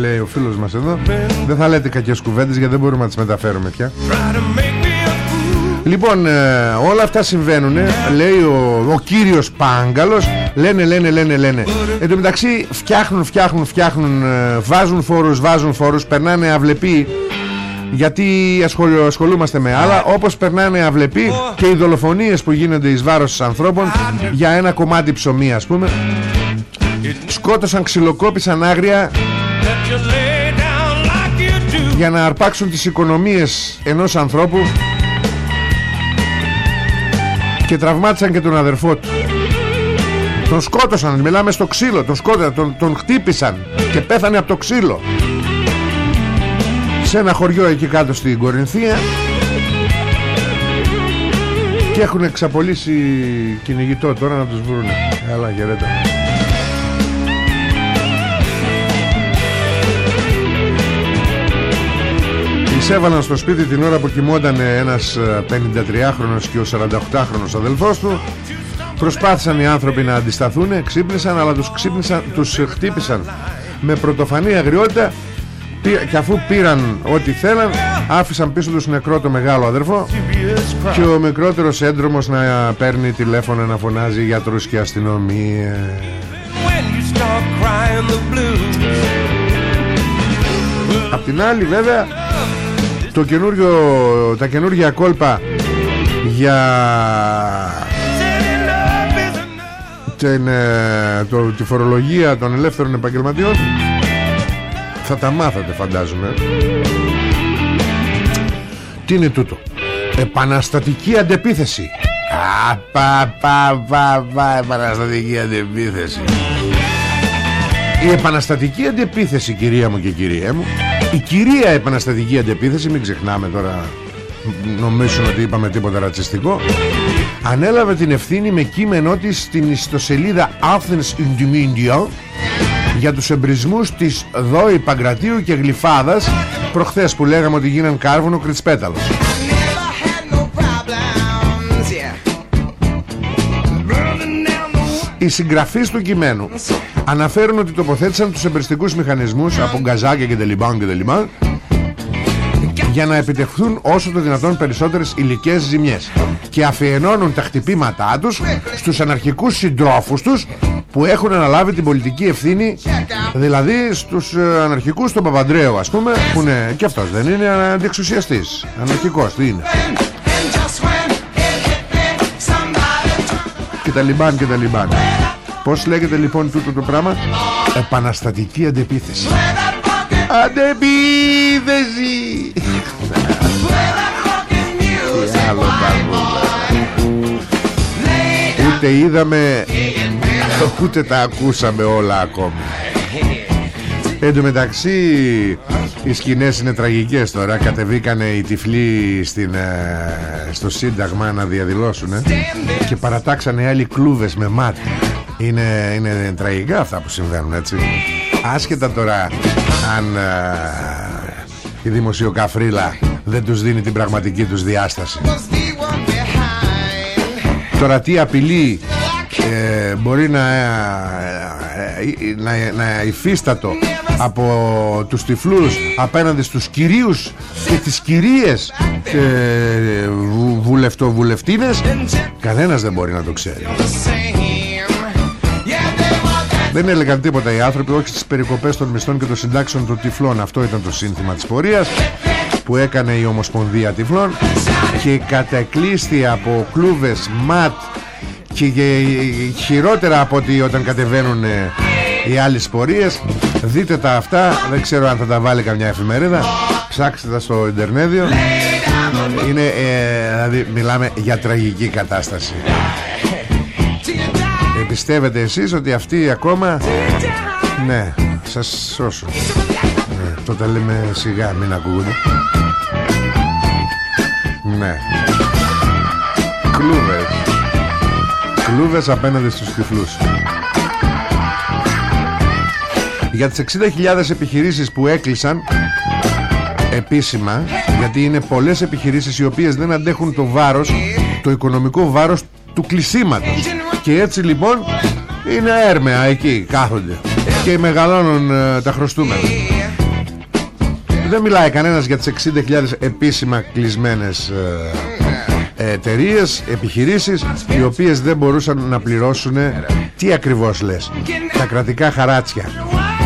Λέει ο φίλος μας εδώ Δεν θα λέτε κακές κουβέντες γιατί δεν μπορούμε να τις μεταφέρουμε πια. Λοιπόν, ε, όλα αυτά συμβαίνουν Λέει ο, ο κύριος Πάγκαλος Λένε, λένε, λένε, λένε. Εν τω μεταξύ φτιάχνουν, φτιάχνουν, φτιάχνουν ε, Βάζουν φόρους, βάζουν φόρους Περνάνε αυλεποί γιατί ασχολούμαστε με άλλα όπως περνάνε αυλεποί και οι δολοφονίες που γίνονται εις βάρος της ανθρώπων για ένα κομμάτι ψωμί ας πούμε. Σκότωσαν, ξυλοκόπησαν άγρια για να αρπάξουν τις οικονομίες ενός ανθρώπου και τραυμάτισαν και τον αδερφό του. Τον σκότωσαν, μιλάμε στο ξύλο τον σκότωσαν, τον, τον χτύπησαν και πέθανε από το ξύλο σε ένα χωριό εκεί κάτω στην Κορινθία και έχουν εξαπολύσει κυνηγητό τώρα να τους βρούνε. Καλά χαιρέτα Εισέβαλαν στο σπίτι την ώρα που κοιμόταν ένας 53χρονος ε, και ο 48χρονος αδελφός του. Προσπάθησαν οι άνθρωποι να αντισταθούν, ξύπνησαν αλλά τους, ξύπνησαν, τους χτύπησαν με πρωτοφανή αγριότητα και αφού πήραν ό,τι θέλαν άφησαν πίσω τους νεκρό το μεγάλο αδερφό και ο μικρότερος έντρομος να παίρνει τηλέφωνο να φωνάζει γιατρούς και αστυνομία Απ' την άλλη βέβαια το καινούριο, τα καινούργια κόλπα για την, ε, το, τη φορολογία των ελεύθερων επαγγελματιών θα τα μάθατε φαντάζομαι. Τι είναι τούτο; Επαναστατική αντεπίθεση. Α, πα, πα, πα, πα, επαναστατική αντεπίθεση. Η επαναστατική αντεπίθεση κυρία μου και κυρία μου Η κυρία επαναστατική αντεπίθεση Μην ξεχνάμε τώρα Νομίζουν ότι είπαμε τίποτα ρατσιστικό Ανέλαβε την ευθύνη με κείμενό της Στην ιστοσελίδα Athens Indonesia για τους εμπρισμούς της Δόη Παγκρατίου και Γλυφάδας προχθές που λέγαμε ότι γίναν κάρβουνο κριτσπέταλος Οι συγγραφείς του κειμένου αναφέρουν ότι τοποθέτησαν τους εμπριστικούς μηχανισμούς από γκαζάκια και τελιμπάν και τελιμπάν για να επιτευχθούν όσο το δυνατόν περισσότερες υλικές ζημιές και αφιενώνουν τα χτυπήματά τους στους αναρχικούς συντρόφους τους που έχουν αναλάβει την πολιτική ευθύνη δηλαδή στους ε, αναρχικούς του Παπαντρέου ας πούμε που είναι και αυτός δεν είναι αντιεξουσιαστής αναρχικός τι είναι. Και τα λιμπάν και τα λιμπάν. Πως λέγεται λοιπόν τούτο το πράγμα; Επαναστατική αντεπίθεση. Αντεπίθεση! Τι άλλο ούτε είδαμε Ούτε τα ακούσαμε όλα ακόμη. Εν τω μεταξύ οι σκηνές είναι τραγικές τώρα. Κατεβήκανε οι τυφλοί στην, ε, στο Σύνταγμα να διαδηλώσουν Και παρατάξανε άλλοι κλούβες με μάτι είναι, είναι τραγικά αυτά που συμβαίνουν έτσι. Άσχετα τώρα αν ε, η δημοσιοκαφρίλα δεν τους δίνει την πραγματική τους διάσταση. Τώρα τι απειλή ε, μπορεί να, ε, να, να υφίστατο από τους τυφλούς απέναντι στους κυρίους και τις κυρίες ε, βουλευτο-βουλευτίνες κανένας δεν μπορεί να το ξέρει. Δεν έλεγαν τίποτα οι άνθρωποι όχι στις περικοπές των μισθών και των συντάξεων των τυφλών. Αυτό ήταν το σύνθημα της πορείας που έκανε η Ομοσπονδία Τυφλών και κατακλείστη από κλούβες ματ και χειρότερα από ότι όταν κατεβαίνουν ε, οι άλλες πορείες. Δείτε τα αυτά. Δεν ξέρω αν θα τα βάλει καμιά εφημερίδα. Ψάξτε τα στο Ιντερνέδιο. Είναι ε, δηλαδή μιλάμε για τραγική κατάσταση. Ε, πιστεύετε εσείς ότι αυτοί ακόμα ναι σας σώσω. Ναι, τότε λέμε σιγά μην ακούγονται. Ναι. Κλούβες κλούβες απέναντι στους τυφλούς. Για τις 60.000 επιχειρήσεις που έκλεισαν επίσημα γιατί είναι πολλές επιχειρήσεις οι οποίες δεν αντέχουν το βάρος το οικονομικό βάρος του κλεισίματος. Και έτσι λοιπόν είναι έρμεα εκεί κάθονται. Και μεγαλώνουν ε, τα χρωστούμενα. Δεν μιλάει κανένας για τις 60.000 επίσημα κλεισμένες ε, εταιρείες, επιχειρήσεις οι οποίες δεν μπορούσαν να πληρώσουν τι ακριβώς λες τα κρατικά χαράτσια.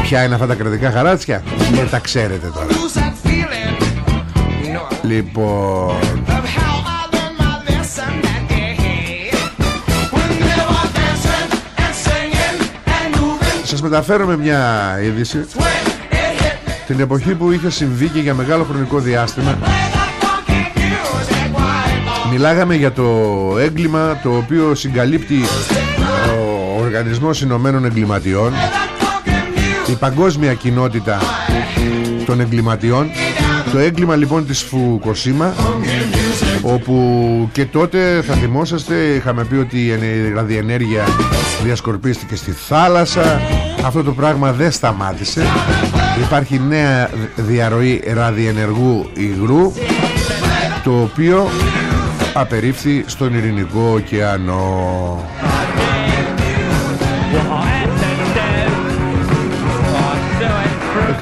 Ποια είναι αυτά τα κρατικά χαράτσια; Δεν τα ξέρετε τώρα. Λοιπόν. Σας μεταφέρω μια είδηση. Την εποχή που είχε συμβεί και για μεγάλο χρονικό διάστημα Μιλάγαμε για το έγκλημα το οποίο συγκαλύπτει ο Οργανισμός Ηνωμένων Εγκληματιών η παγκόσμια κοινότητα των εγκληματιών. Το έγκλημα λοιπόν της Φουκοσίμα όπου και τότε θα θυμόσαστε είχαμε πει ότι η ραδιενέργεια διασκορπίστηκε στη θάλασσα. Αυτό το πράγμα δεν σταμάτησε. Υπάρχει νέα διαρροή ραδιενεργού υγρού το οποίο απερίφθη στον Ειρηνικό ωκεανό.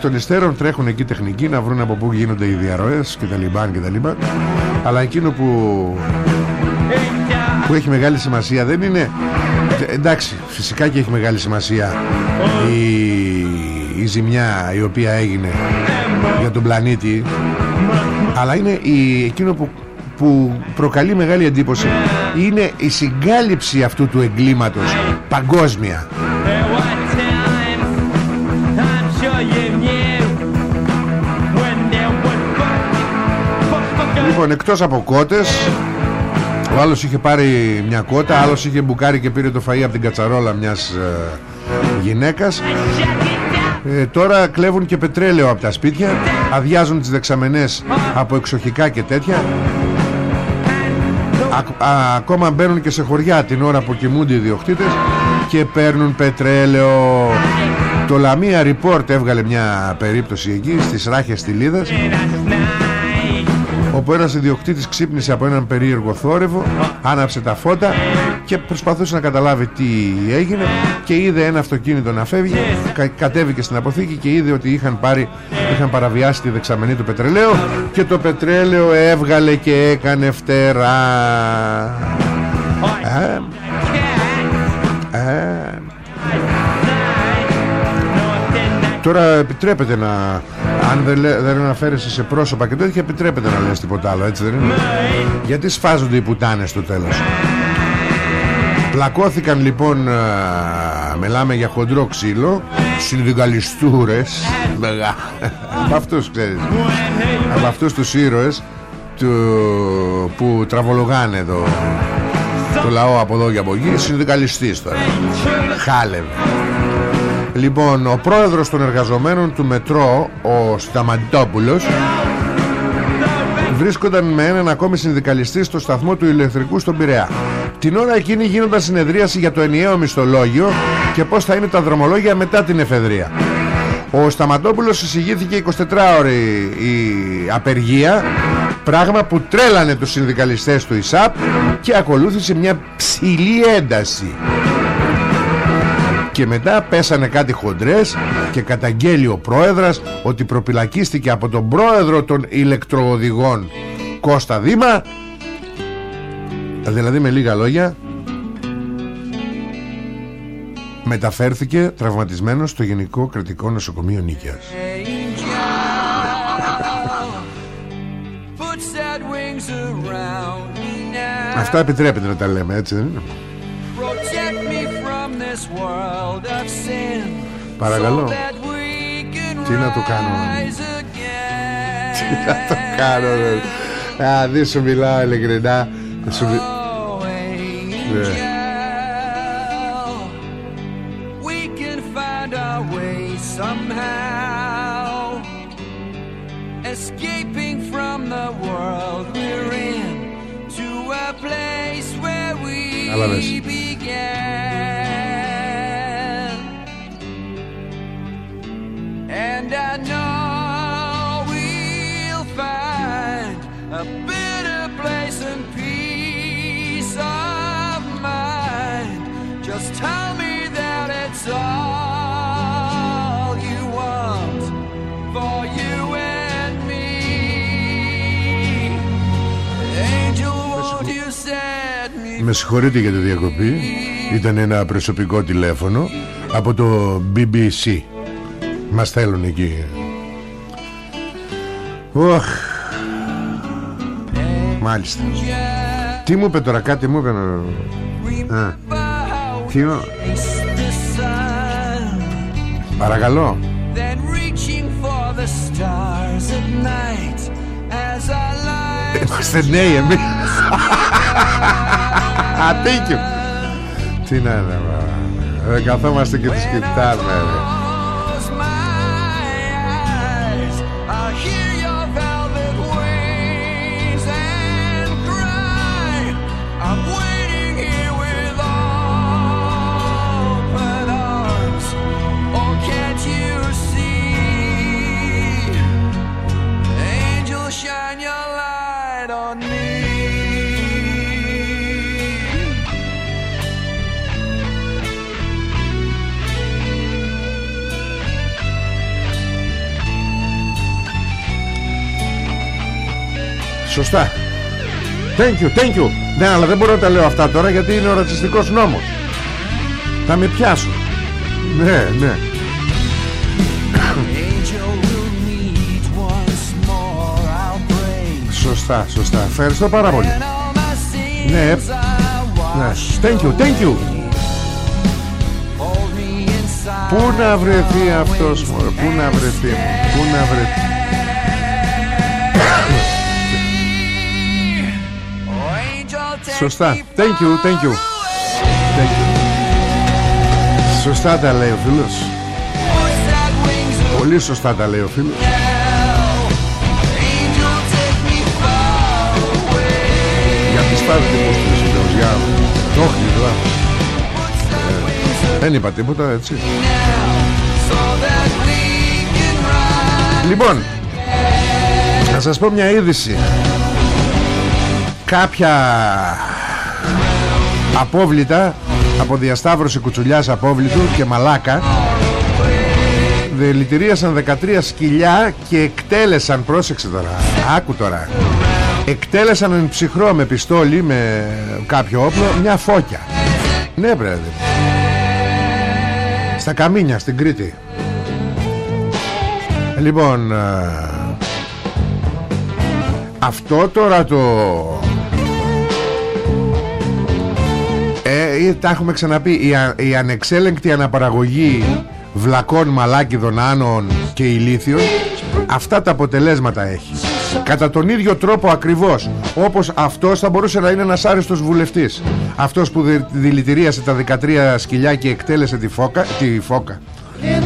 Των υστέρων τρέχουν εκεί τεχνικοί να βρουν από πού γίνονται οι διαρροές και τα λιμπάν και τα λιμπάν αλλά εκείνο που που έχει μεγάλη σημασία δεν είναι εντάξει φυσικά και έχει μεγάλη σημασία η, η ζημιά η οποία έγινε για τον πλανήτη αλλά είναι η, εκείνο που, που προκαλεί μεγάλη εντύπωση είναι η συγκάλυψη αυτού του εγκλήματος παγκόσμια. Λοιπόν εκτός από κότες Ο άλλος είχε πάρει μια κότα Άλλος είχε μπουκάρει και πήρε το φαΐ από την κατσαρόλα μιας ε, γυναίκας. Ε, Τώρα κλέβουν και πετρέλαιο από τα σπίτια Αδειάζουν τις δεξαμενές από εξοχικά και τέτοια α, Ακόμα μπαίνουν και σε χωριά την ώρα που κοιμούνται οι διοκτήτες Και παίρνουν πετρέλαιο. Το Λαμία Report έβγαλε μια περίπτωση εκεί Στις ράχες Λίδας όπου ένας ιδιοκτήτης ξύπνησε από έναν περίεργο θόρυβο άναψε τα φώτα και προσπαθούσε να καταλάβει τι έγινε και είδε ένα αυτοκίνητο να φεύγει κατέβηκε στην αποθήκη και είδε ότι είχαν, πάρει, είχαν παραβιάσει τη δεξαμενή του πετρελαίου και το πετρέλαιο έβγαλε και έκανε φτερά Τώρα επιτρέπεται να αν δεν, δεν αναφέρεσαι σε πρόσωπα και τέτοια επιτρέπεται να λες τίποτα άλλο έτσι δεν είναι; Γιατί σφάζονται οι πουτάνες στο τέλος. Πλακώθηκαν λοιπόν Μιλάμε για χοντρό ξύλο Συνδικαλιστούρες Από αυτούς ξέρεις. Από αυτούς τους ήρωες του, Που τραβολογάνε εδώ Το λαό από εδώ και από εκεί Συνδικαλιστής τώρα. Χάλευ Λοιπόν, ο πρόεδρος των εργαζομένων του Μετρό, ο Σταματόπουλος βρίσκονταν με έναν ακόμη συνδικαλιστή στο σταθμό του ηλεκτρικού στον Πειραιά. Την ώρα εκείνη γίνονταν συνεδρίαση για το ενιαίο μισθολόγιο και πώς θα είναι τα δρομολόγια μετά την εφεδρεία. Ο Σταματόπουλος εισηγήθηκε 24 ώρη η απεργία Πράγμα που τρέλανε τους συνδικαλιστές του ΙΣΑΠ Και ακολούθησε μια ψηλή ένταση και μετά πέσανε κάτι χοντρές και καταγγέλει ο πρόεδρας ότι προπυλακίστηκε από τον πρόεδρο των ηλεκτροοδηγών. Κώστα Δήμα. Δηλαδή με λίγα λόγια μεταφέρθηκε τραυματισμένος στο Γενικό Κρατικό Νοσοκομείο Νίκαιας. Αυτά επιτρέπεται να τα λέμε έτσι δεν είναι; Παρακαλώ Τι να το κάνω Τι να το κάνω Α, δεν σου μιλάω ειλικρινά σου μι... ναι. Escaping Με συγχωρείτε για τη διακοπή. Ήταν ένα προσωπικό τηλέφωνο Από το BBC Μας θέλουν εκεί. Οχ Μάλιστα. Τι μου είπε τώρα κάτι μου είπε να- Α, Τι μου the sun? Παρακαλώ. Then reaching for the stars at night as our lives Είμαστε νέοι εμείς. Α, thank you. Τι να είναι ρε, Καθόμαστε και τις κοιτάμε Σωστά Thank you, thank you Ναι αλλά δεν μπορώ να τα λέω αυτά τώρα γιατί είναι ο ρατσιστικός νόμος Θα με πιάσουν Ναι, ναι Angel will meet once more, I'll pray. Σωστά, σωστά Ευχαριστώ πάρα πολύ And all my sins Ναι. are ναι. washed Thank you, thank you Hold me inside. Πού να βρεθεί αυτός μωρέ Πού να βρεθεί Πού να βρεθεί Σωστά. Me Thank you, thank you. Thank you. Σωστά τα λέει ο φίλος. Voice that wings of Πολύ σωστά τα λέει ο φίλος. Angel, take me far away. Για τις πάρει τι μου στείλες ο Θεός Για το όχι δηλαδή Δεν είπα τίποτα έτσι. So that we can ride. Λοιπόν Να σας πω μια είδηση. Κάποια Απόβλητα Από διασταύρωση κουτσουλιάς απόβλητου Και μαλάκα. Δηλητηρίασαν 13 σκυλιά Και εκτέλεσαν Πρόσεξε τώρα Άκου τώρα. Εκτέλεσαν εν ψυχρό με πιστόλι Με κάποιο όπλο Μια φώκια. Ναι πρέπει Στα Καμίνια στην Κρήτη. Λοιπόν α, Αυτό τώρα το ε, ε, Τα έχουμε ξαναπεί. Η, α- η ανεξέλεγκτη αναπαραγωγή Βλακών, μαλάκιδων, άνων και ηλίθιων Αυτά τα αποτελέσματα έχει. Κατά τον ίδιο τρόπο ακριβώς Όπως αυτός θα μπορούσε να είναι ένας άριστος βουλευτής. Αυτός που δι- δηλητηρίασε τα 13 σκυλιά και εκτέλεσε τη φώκα, τη φώκα.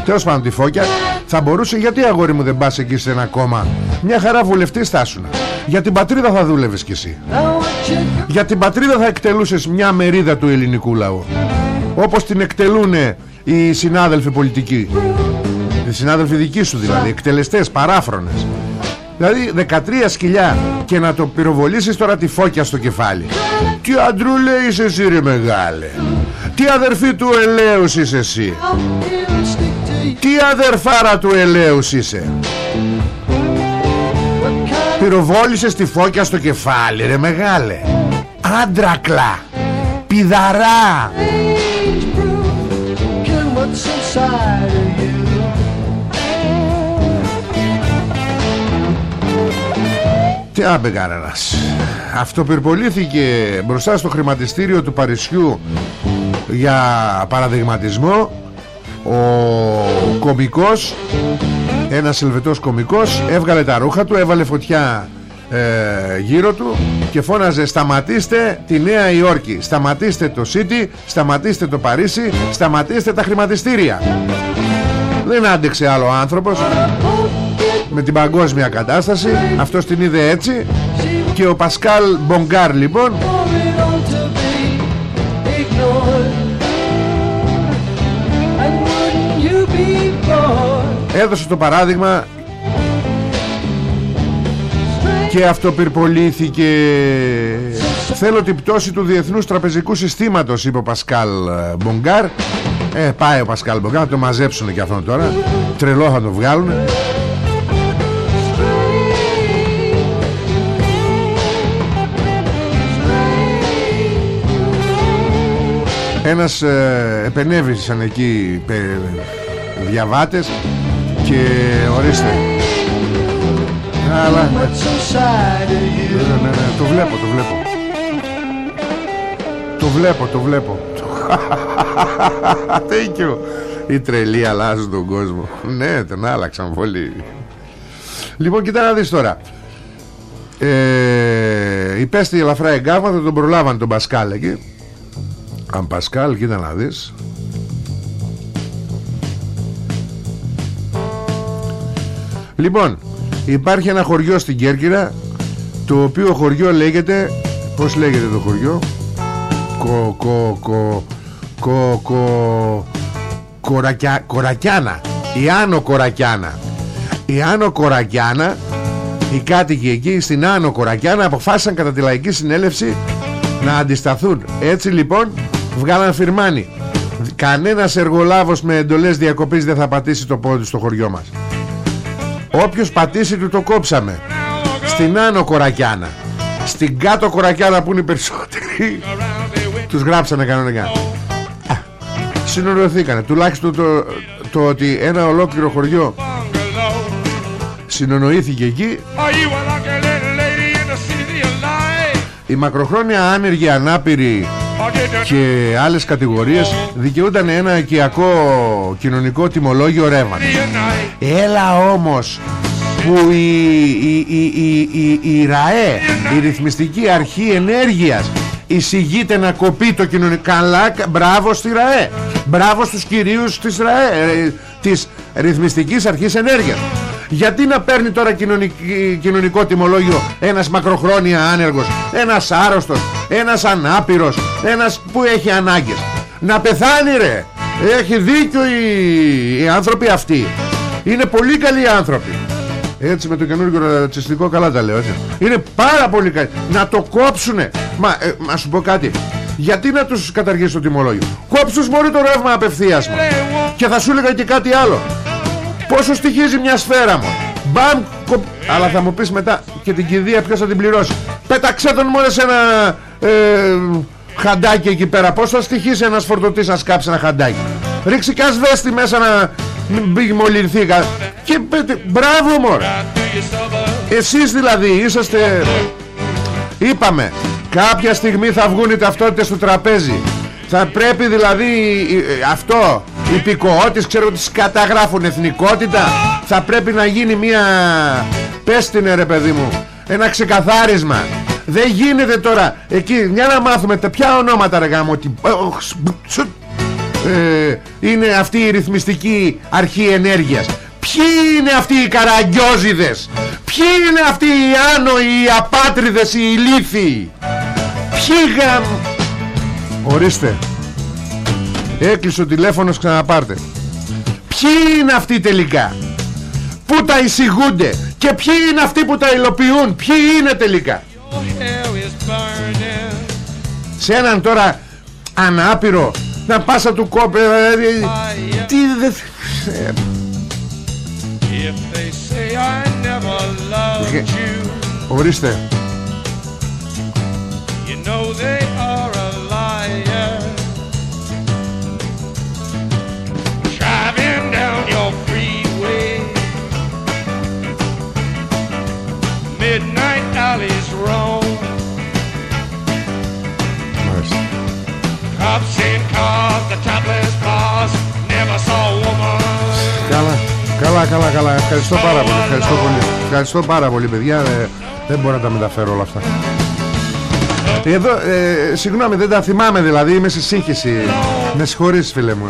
Τέλος πάντων τη φώκια Θα μπορούσε γιατί αγόρι μου δεν πας εκεί σε ένα κόμμα. Μια χαρά βουλευτής θα ήσουν. Για την πατρίδα θα δούλευες κι εσύ Για την πατρίδα θα εκτελούσες μια μερίδα του ελληνικού λαού. Όπως την εκτελούν οι συνάδελφοι πολιτικοί. Οι συνάδελφοι δικοί σου δηλαδή Εκτελεστές, παράφρονες. Δηλαδή 13 σκυλιά Και να το πυροβολήσεις τώρα τη φώκια στο κεφάλι. Τι αντρούλε είσαι εσύ ρε μεγάλε; Τι αδερφή του ελέους είσαι εσύ; Τι αδερφάρα του ελέους είσαι; Πυροβόλησες τη φώκια στο κεφάλι ρε μεγάλε. Άντρακλα. Πιδαρά. Τι άπε κανένας Αυτοπυρπολήθηκε μπροστά στο χρηματιστήριο του Παρισιού Για παραδειγματισμό. Ο κομικός Ένας Ελβετός κομικός Έβγαλε τα ρούχα του Έβαλε φωτιά ε, γύρω του Και φώναζε σταματήστε τη Νέα Υόρκη Σταματήστε το City Σταματήστε το Παρίσι Σταματήστε τα χρηματιστήρια Δεν άντεξε άλλο άνθρωπος. Με την παγκόσμια κατάσταση αυτός την είδε έτσι. Και ο Πασκάλ Μπογκάρ λοιπόν έδωσε το παράδειγμα και αυτοπυρπολήθηκε. Θέλω την πτώση του διεθνούς τραπεζικού συστήματος είπε ο Πασκάλ Μπογκάρ ε, πάει ο Πασκάλ Μπογκάρ να το μαζέψουν και αυτόν τώρα. Τρελό θα το βγάλουν ένας ε, επενέβησαν εκεί πε, διαβάτες και ορίστε. Αλλά ναι, ναι, ναι, το βλέπω το βλέπω. Το βλέπω το βλέπω. Thank you. Οι τρελοί αλλάζουν τον κόσμο. Ναι τον άλλαξαν πολύ. Λοιπόν κοιτά να δεις τώρα. Ε, υπέστη ελαφρά εγκάβματα τον προλάβαν τον Πασκάλ εκεί. Αν Πασκάλ κοίτα να δεις Λοιπόν Υπάρχει ένα χωριό στην Κέρκυρα Το οποίο χωριό λέγεται Πώς λέγεται το χωριό; Κο κο κο Κο κο Κορακιά, Κορακιάνα Η Άνω Κορακιάνα. Η Άνω Κορακιάνα Οι κάτοικοι εκεί στην Άνω Κορακιάνα Αποφάσισαν κατά τη λαϊκή συνέλευση Να αντισταθούν. Έτσι λοιπόν βγάλαν φυρμάνι. Κανένας εργολάβος με εντολές διακοπής δεν θα πατήσει το πόδι στο χωριό μας όποιος πατήσει του το κόψαμε. Στην Άνω Κορακιάνα. Στην Κάτω Κορακιάνα που είναι οι περισσότεροι τους γράψανε κανονικά. Συνονοηθήκανε τουλάχιστον το, το ότι ένα ολόκληρο χωριό συνονοήθηκε εκεί. Η μακροχρόνια άνεργη ανάπηρη και άλλες κατηγορίες δικαιούνταν ένα οικιακό κοινωνικό τιμολόγιο ρεύμα έλα όμως που η, η, η, η, η ΡΑΕ η ρυθμιστική αρχή ενέργειας εισηγείται να κοπεί το κοινωνικό καλά μπράβο στη ΡΑΕ. Μπράβο στους κυρίους της ΡΑΕ ε, της ρυθμιστικής αρχής ενέργειας γιατί να παίρνει τώρα κοινωνικό τιμολόγιο ένας μακροχρόνια άνεργος, ένας άρρωστος, ένας ανάπηρος, ένας που έχει ανάγκες. Να πεθάνει ρε. Έχει δίκιο οι, οι άνθρωποι αυτοί. Είναι πολύ καλοί άνθρωποι. Έτσι με το καινούργιο ρατσιστικό καλά τα λέω έτσι. Είναι πάρα πολύ καλοί. Να το κόψουνε. Μα, ε, μα σου πω κάτι. Γιατί να τους καταργήσει το τιμολόγιο; Κόψους μόλι το ρεύμα απευθείας μου. Και θα σου έλεγα και κάτι άλλο. Πόσο στοιχίζει μια σφαίρα μου. Μπαμ Αλλά θα μου πεις μετά Και την κηδεία ποιος θα την πληρώσει. Πέταξέ τον μόνο σε ένα ε, Χαντάκι εκεί πέρα. Πώς θα στοιχίσει ένας φορτωτής να σκάψει ένα χαντάκι. Ρίξει και ασβέστη μέσα να μην μολυνθεί Και πέτε Μπράβο μωρέ. Εσείς δηλαδή είσαστε Είπαμε Κάποια στιγμή θα βγουν οι ταυτότητες του τραπέζι. Θα πρέπει δηλαδή ε, Αυτό υπηκοώτης ξέρω ότι καταγράφουν εθνικότητα. Θα πρέπει να γίνει μια πες την ρε παιδί μου ένα ξεκαθάρισμα. Δεν γίνεται τώρα εκεί μια να μάθουμε τα ποια ονόματα ρε γάμο ε, είναι αυτή η ρυθμιστική αρχή ενέργειας. Ποιοι είναι αυτοί οι καραγκιόζιδες; Ποιοι είναι αυτοί οι άνοιοι Οι απάτριδες, οι ηλίθιοι; Ποιοι γαμ... Ορίστε Έκλεισε ο τηλέφωνος ξαναπάρτε. Ποιοι είναι αυτοί τελικά; Πού τα εισηγούνται Και ποιοι είναι αυτοί που τα υλοποιούν; Ποιοι είναι τελικά; Σε έναν τώρα Ανάπηρο Να πάσα του κόπε δηλαδή, Τι δεν Ορίστε. You know alleys roam Cops in cars, the topless bars Never saw a woman. Καλά, καλά, καλά, καλά. Ευχαριστώ πάρα πολύ, ευχαριστώ πολύ. Ευχαριστώ πάρα πολύ παιδιά. Ε, Δεν μπορώ να τα μεταφέρω όλα αυτά. Εδώ, ε, συγγνώμη δεν τα θυμάμαι δηλαδή. Είμαι σε σύγχυση. Με συγχωρείς φίλε μου.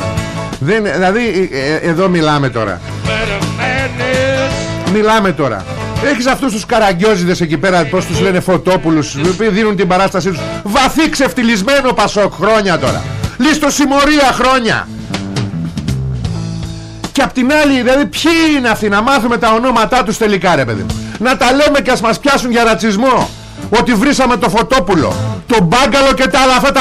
Δεν, Δηλαδή ε, ε, εδώ μιλάμε τώρα. Μιλάμε τώρα Έχεις αυτούς τους καραγκιόζιδες εκεί πέρα Πώς τους λένε φωτόπουλους Οι οποίοι δίνουν την παράστασή τους. Βαθύ ξεφτυλισμένο Πασόκ χρόνια τώρα. Λίστο συμμορία χρόνια. Και απ' την άλλη δηλαδή Ποιοι είναι αυτοί να μάθουμε τα ονόματά τους τελικά ρε παιδί Να τα λέμε και ας μας πιάσουν για ρατσισμό. Ότι βρήσαμε το φωτόπουλο το μπάγκαλο και τα άλλα αυτά τα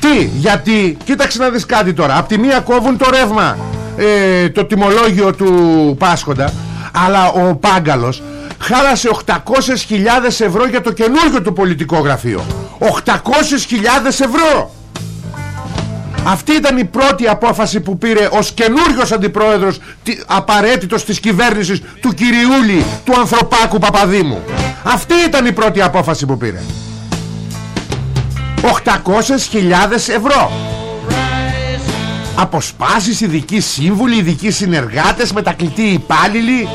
τι γιατί κοίταξε να δεις κάτι τώρα. Απ' τη μία κόβουν το ρεύμα ε, το τιμολόγιο του Πάσχοντα αλλά ο Πάγκαλος χάλασε 800.000 ευρώ για το καινούργιο του πολιτικό γραφείο 800.000 ευρώ αυτή ήταν η πρώτη απόφαση που πήρε ως καινούριος αντιπρόεδρος απαραίτητος της κυβέρνησης του Κυριούλη του ανθρωπάκου Παπαδήμου. Αυτή ήταν η πρώτη απόφαση που πήρε. 800.000 ευρώ. Αποσπάσεις ειδικοί σύμβουλοι, ειδικοί συνεργάτες, μετακλητοί υπάλληλοι.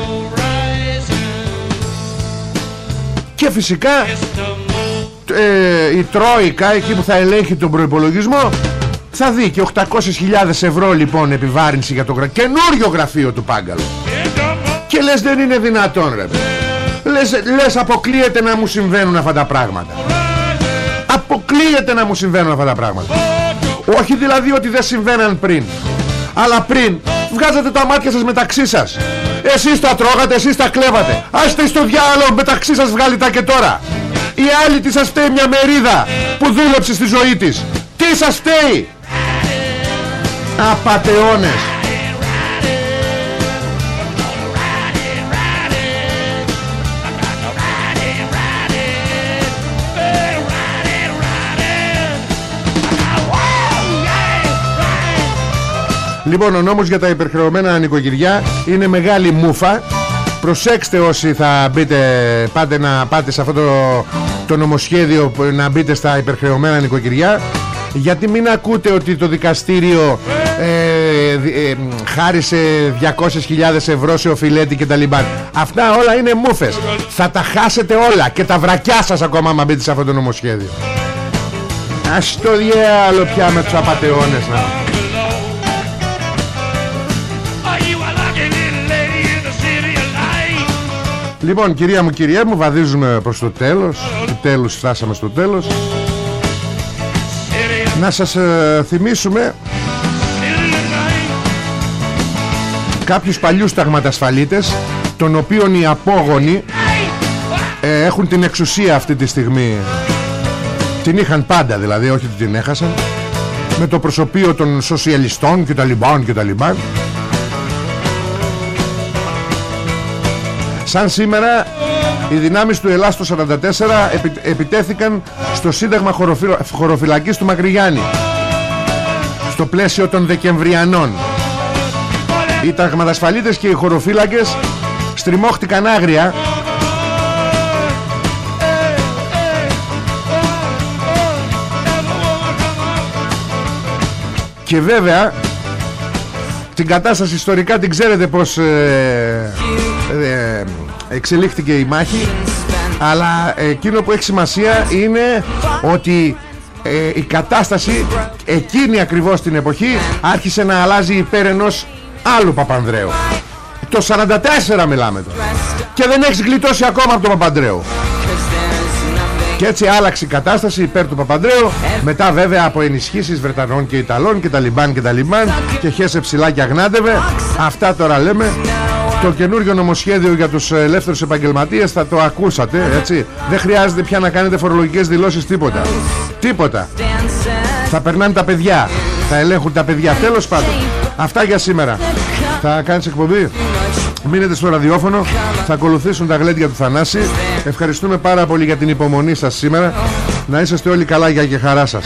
Και φυσικά ε, η Τρόικα εκεί που θα ελέγχει τον προϋπολογισμό θα δει και 800.000 ευρώ λοιπόν επιβάρυνση για το γρα... καινούριο γραφείο του Πάγκαλου. Και λες δεν είναι δυνατόν ρε λες, λες αποκλείεται να μου συμβαίνουν αυτά τα πράγματα Αποκλείεται να μου συμβαίνουν αυτά τα πράγματα Όχι δηλαδή ότι δεν συμβαίναν πριν Αλλά πριν βγάζατε τα μάτια σας μεταξύ σας. Εσείς τα τρώγατε, εσείς τα κλέβατε. Άστε στο διάλογο μεταξύ σας βγάλει τα και τώρα. Η άλλη τι σας φταίει μια μερίδα Που δούλεψε στη ζωή της. Τι σας φταίει; Απατεώνες Λοιπόν ο νόμος για τα υπερχρεωμένα νοικοκυριά είναι μεγάλη μούφα Προσέξτε όσοι θα μπείτε Πάτε, να, πάτε σε αυτό το, το νομοσχέδιο Να μπείτε στα υπερχρεωμένα νοικοκυριά. Γιατί μην ακούτε ότι το δικαστήριο ε, ε, χάρισε 200.000 ευρώ σε οφειλέτη και τα λιμπάν Αυτά όλα είναι μούφες Θα τα χάσετε όλα και τα βρακιά σας ακόμα άμα μπείτε σε αυτό το νομοσχέδιο. Ας το διάλο πια με τους απατεώνες να. Λοιπόν κυρία μου κυρία μου βαδίζουμε προς το τέλος. Του τέλους φτάσαμε στο τέλος. Να σας ε, θυμίσουμε κάποιους παλιούς ταγματασφαλίτες των οποίων οι απόγονοι ε, έχουν την εξουσία αυτή τη στιγμή. Την είχαν πάντα δηλαδή όχι ότι την έχασαν. Με το προσωπείο των σοσιαλιστών και τα λιμπάν και τα λιμπάν σαν σήμερα οι δυνάμεις του Ελλάς το 44 επιτέθηκαν στο Σύνταγμα Χωροφυλακής του Μακρυγιάννη στο πλαίσιο των Δεκεμβριανών. Οι ταγματασφαλίτες και οι χωροφύλακες στριμώχτηκαν άγρια. Και βέβαια την κατάσταση ιστορικά την ξέρετε πως ε, ε, εξελίχθηκε η μάχη αλλά εκείνο που έχει σημασία είναι ότι ε, η κατάσταση εκείνη ακριβώς την εποχή άρχισε να αλλάζει υπέρ ενός άλλου Παπανδρέου. Το 44 μιλάμε τώρα. Και δεν έχεις γλιτώσει ακόμα από τον Παπανδρέου. Και έτσι άλλαξε η κατάσταση υπέρ του Παπανδρέου μετά βέβαια από ενισχύσεις Βρετανών και Ιταλών και τα Λιμπάν και τα Λιμπάν και χέσε ψηλά και αγνάτευε αυτά τώρα λέμε Το καινούργιο νομοσχέδιο για τους ελεύθερους επαγγελματίες θα το ακούσατε έτσι. Δεν χρειάζεται πια να κάνετε φορολογικές δηλώσεις τίποτα. Τίποτα. Θα περνάνε τα παιδιά. Θα ελέγχουν τα παιδιά. Τέλος πάντων Αυτά για σήμερα. Θα κάνεις εκπομπή; Μείνετε στο ραδιόφωνο. Θα ακολουθήσουν τα γλέντια του Θανάση. Ευχαριστούμε πάρα πολύ για την υπομονή σας σήμερα. Να είσαστε όλοι καλά για και χαρά σας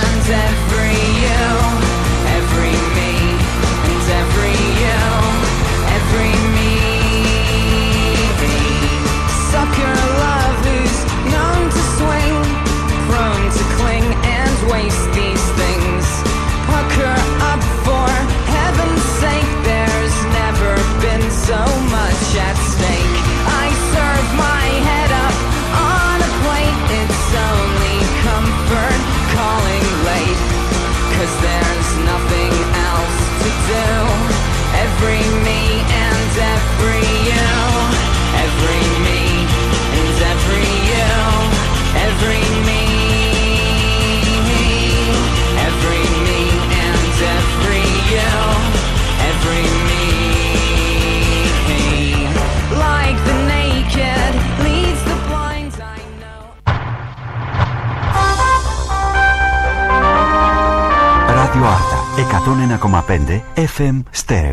FM Stereo.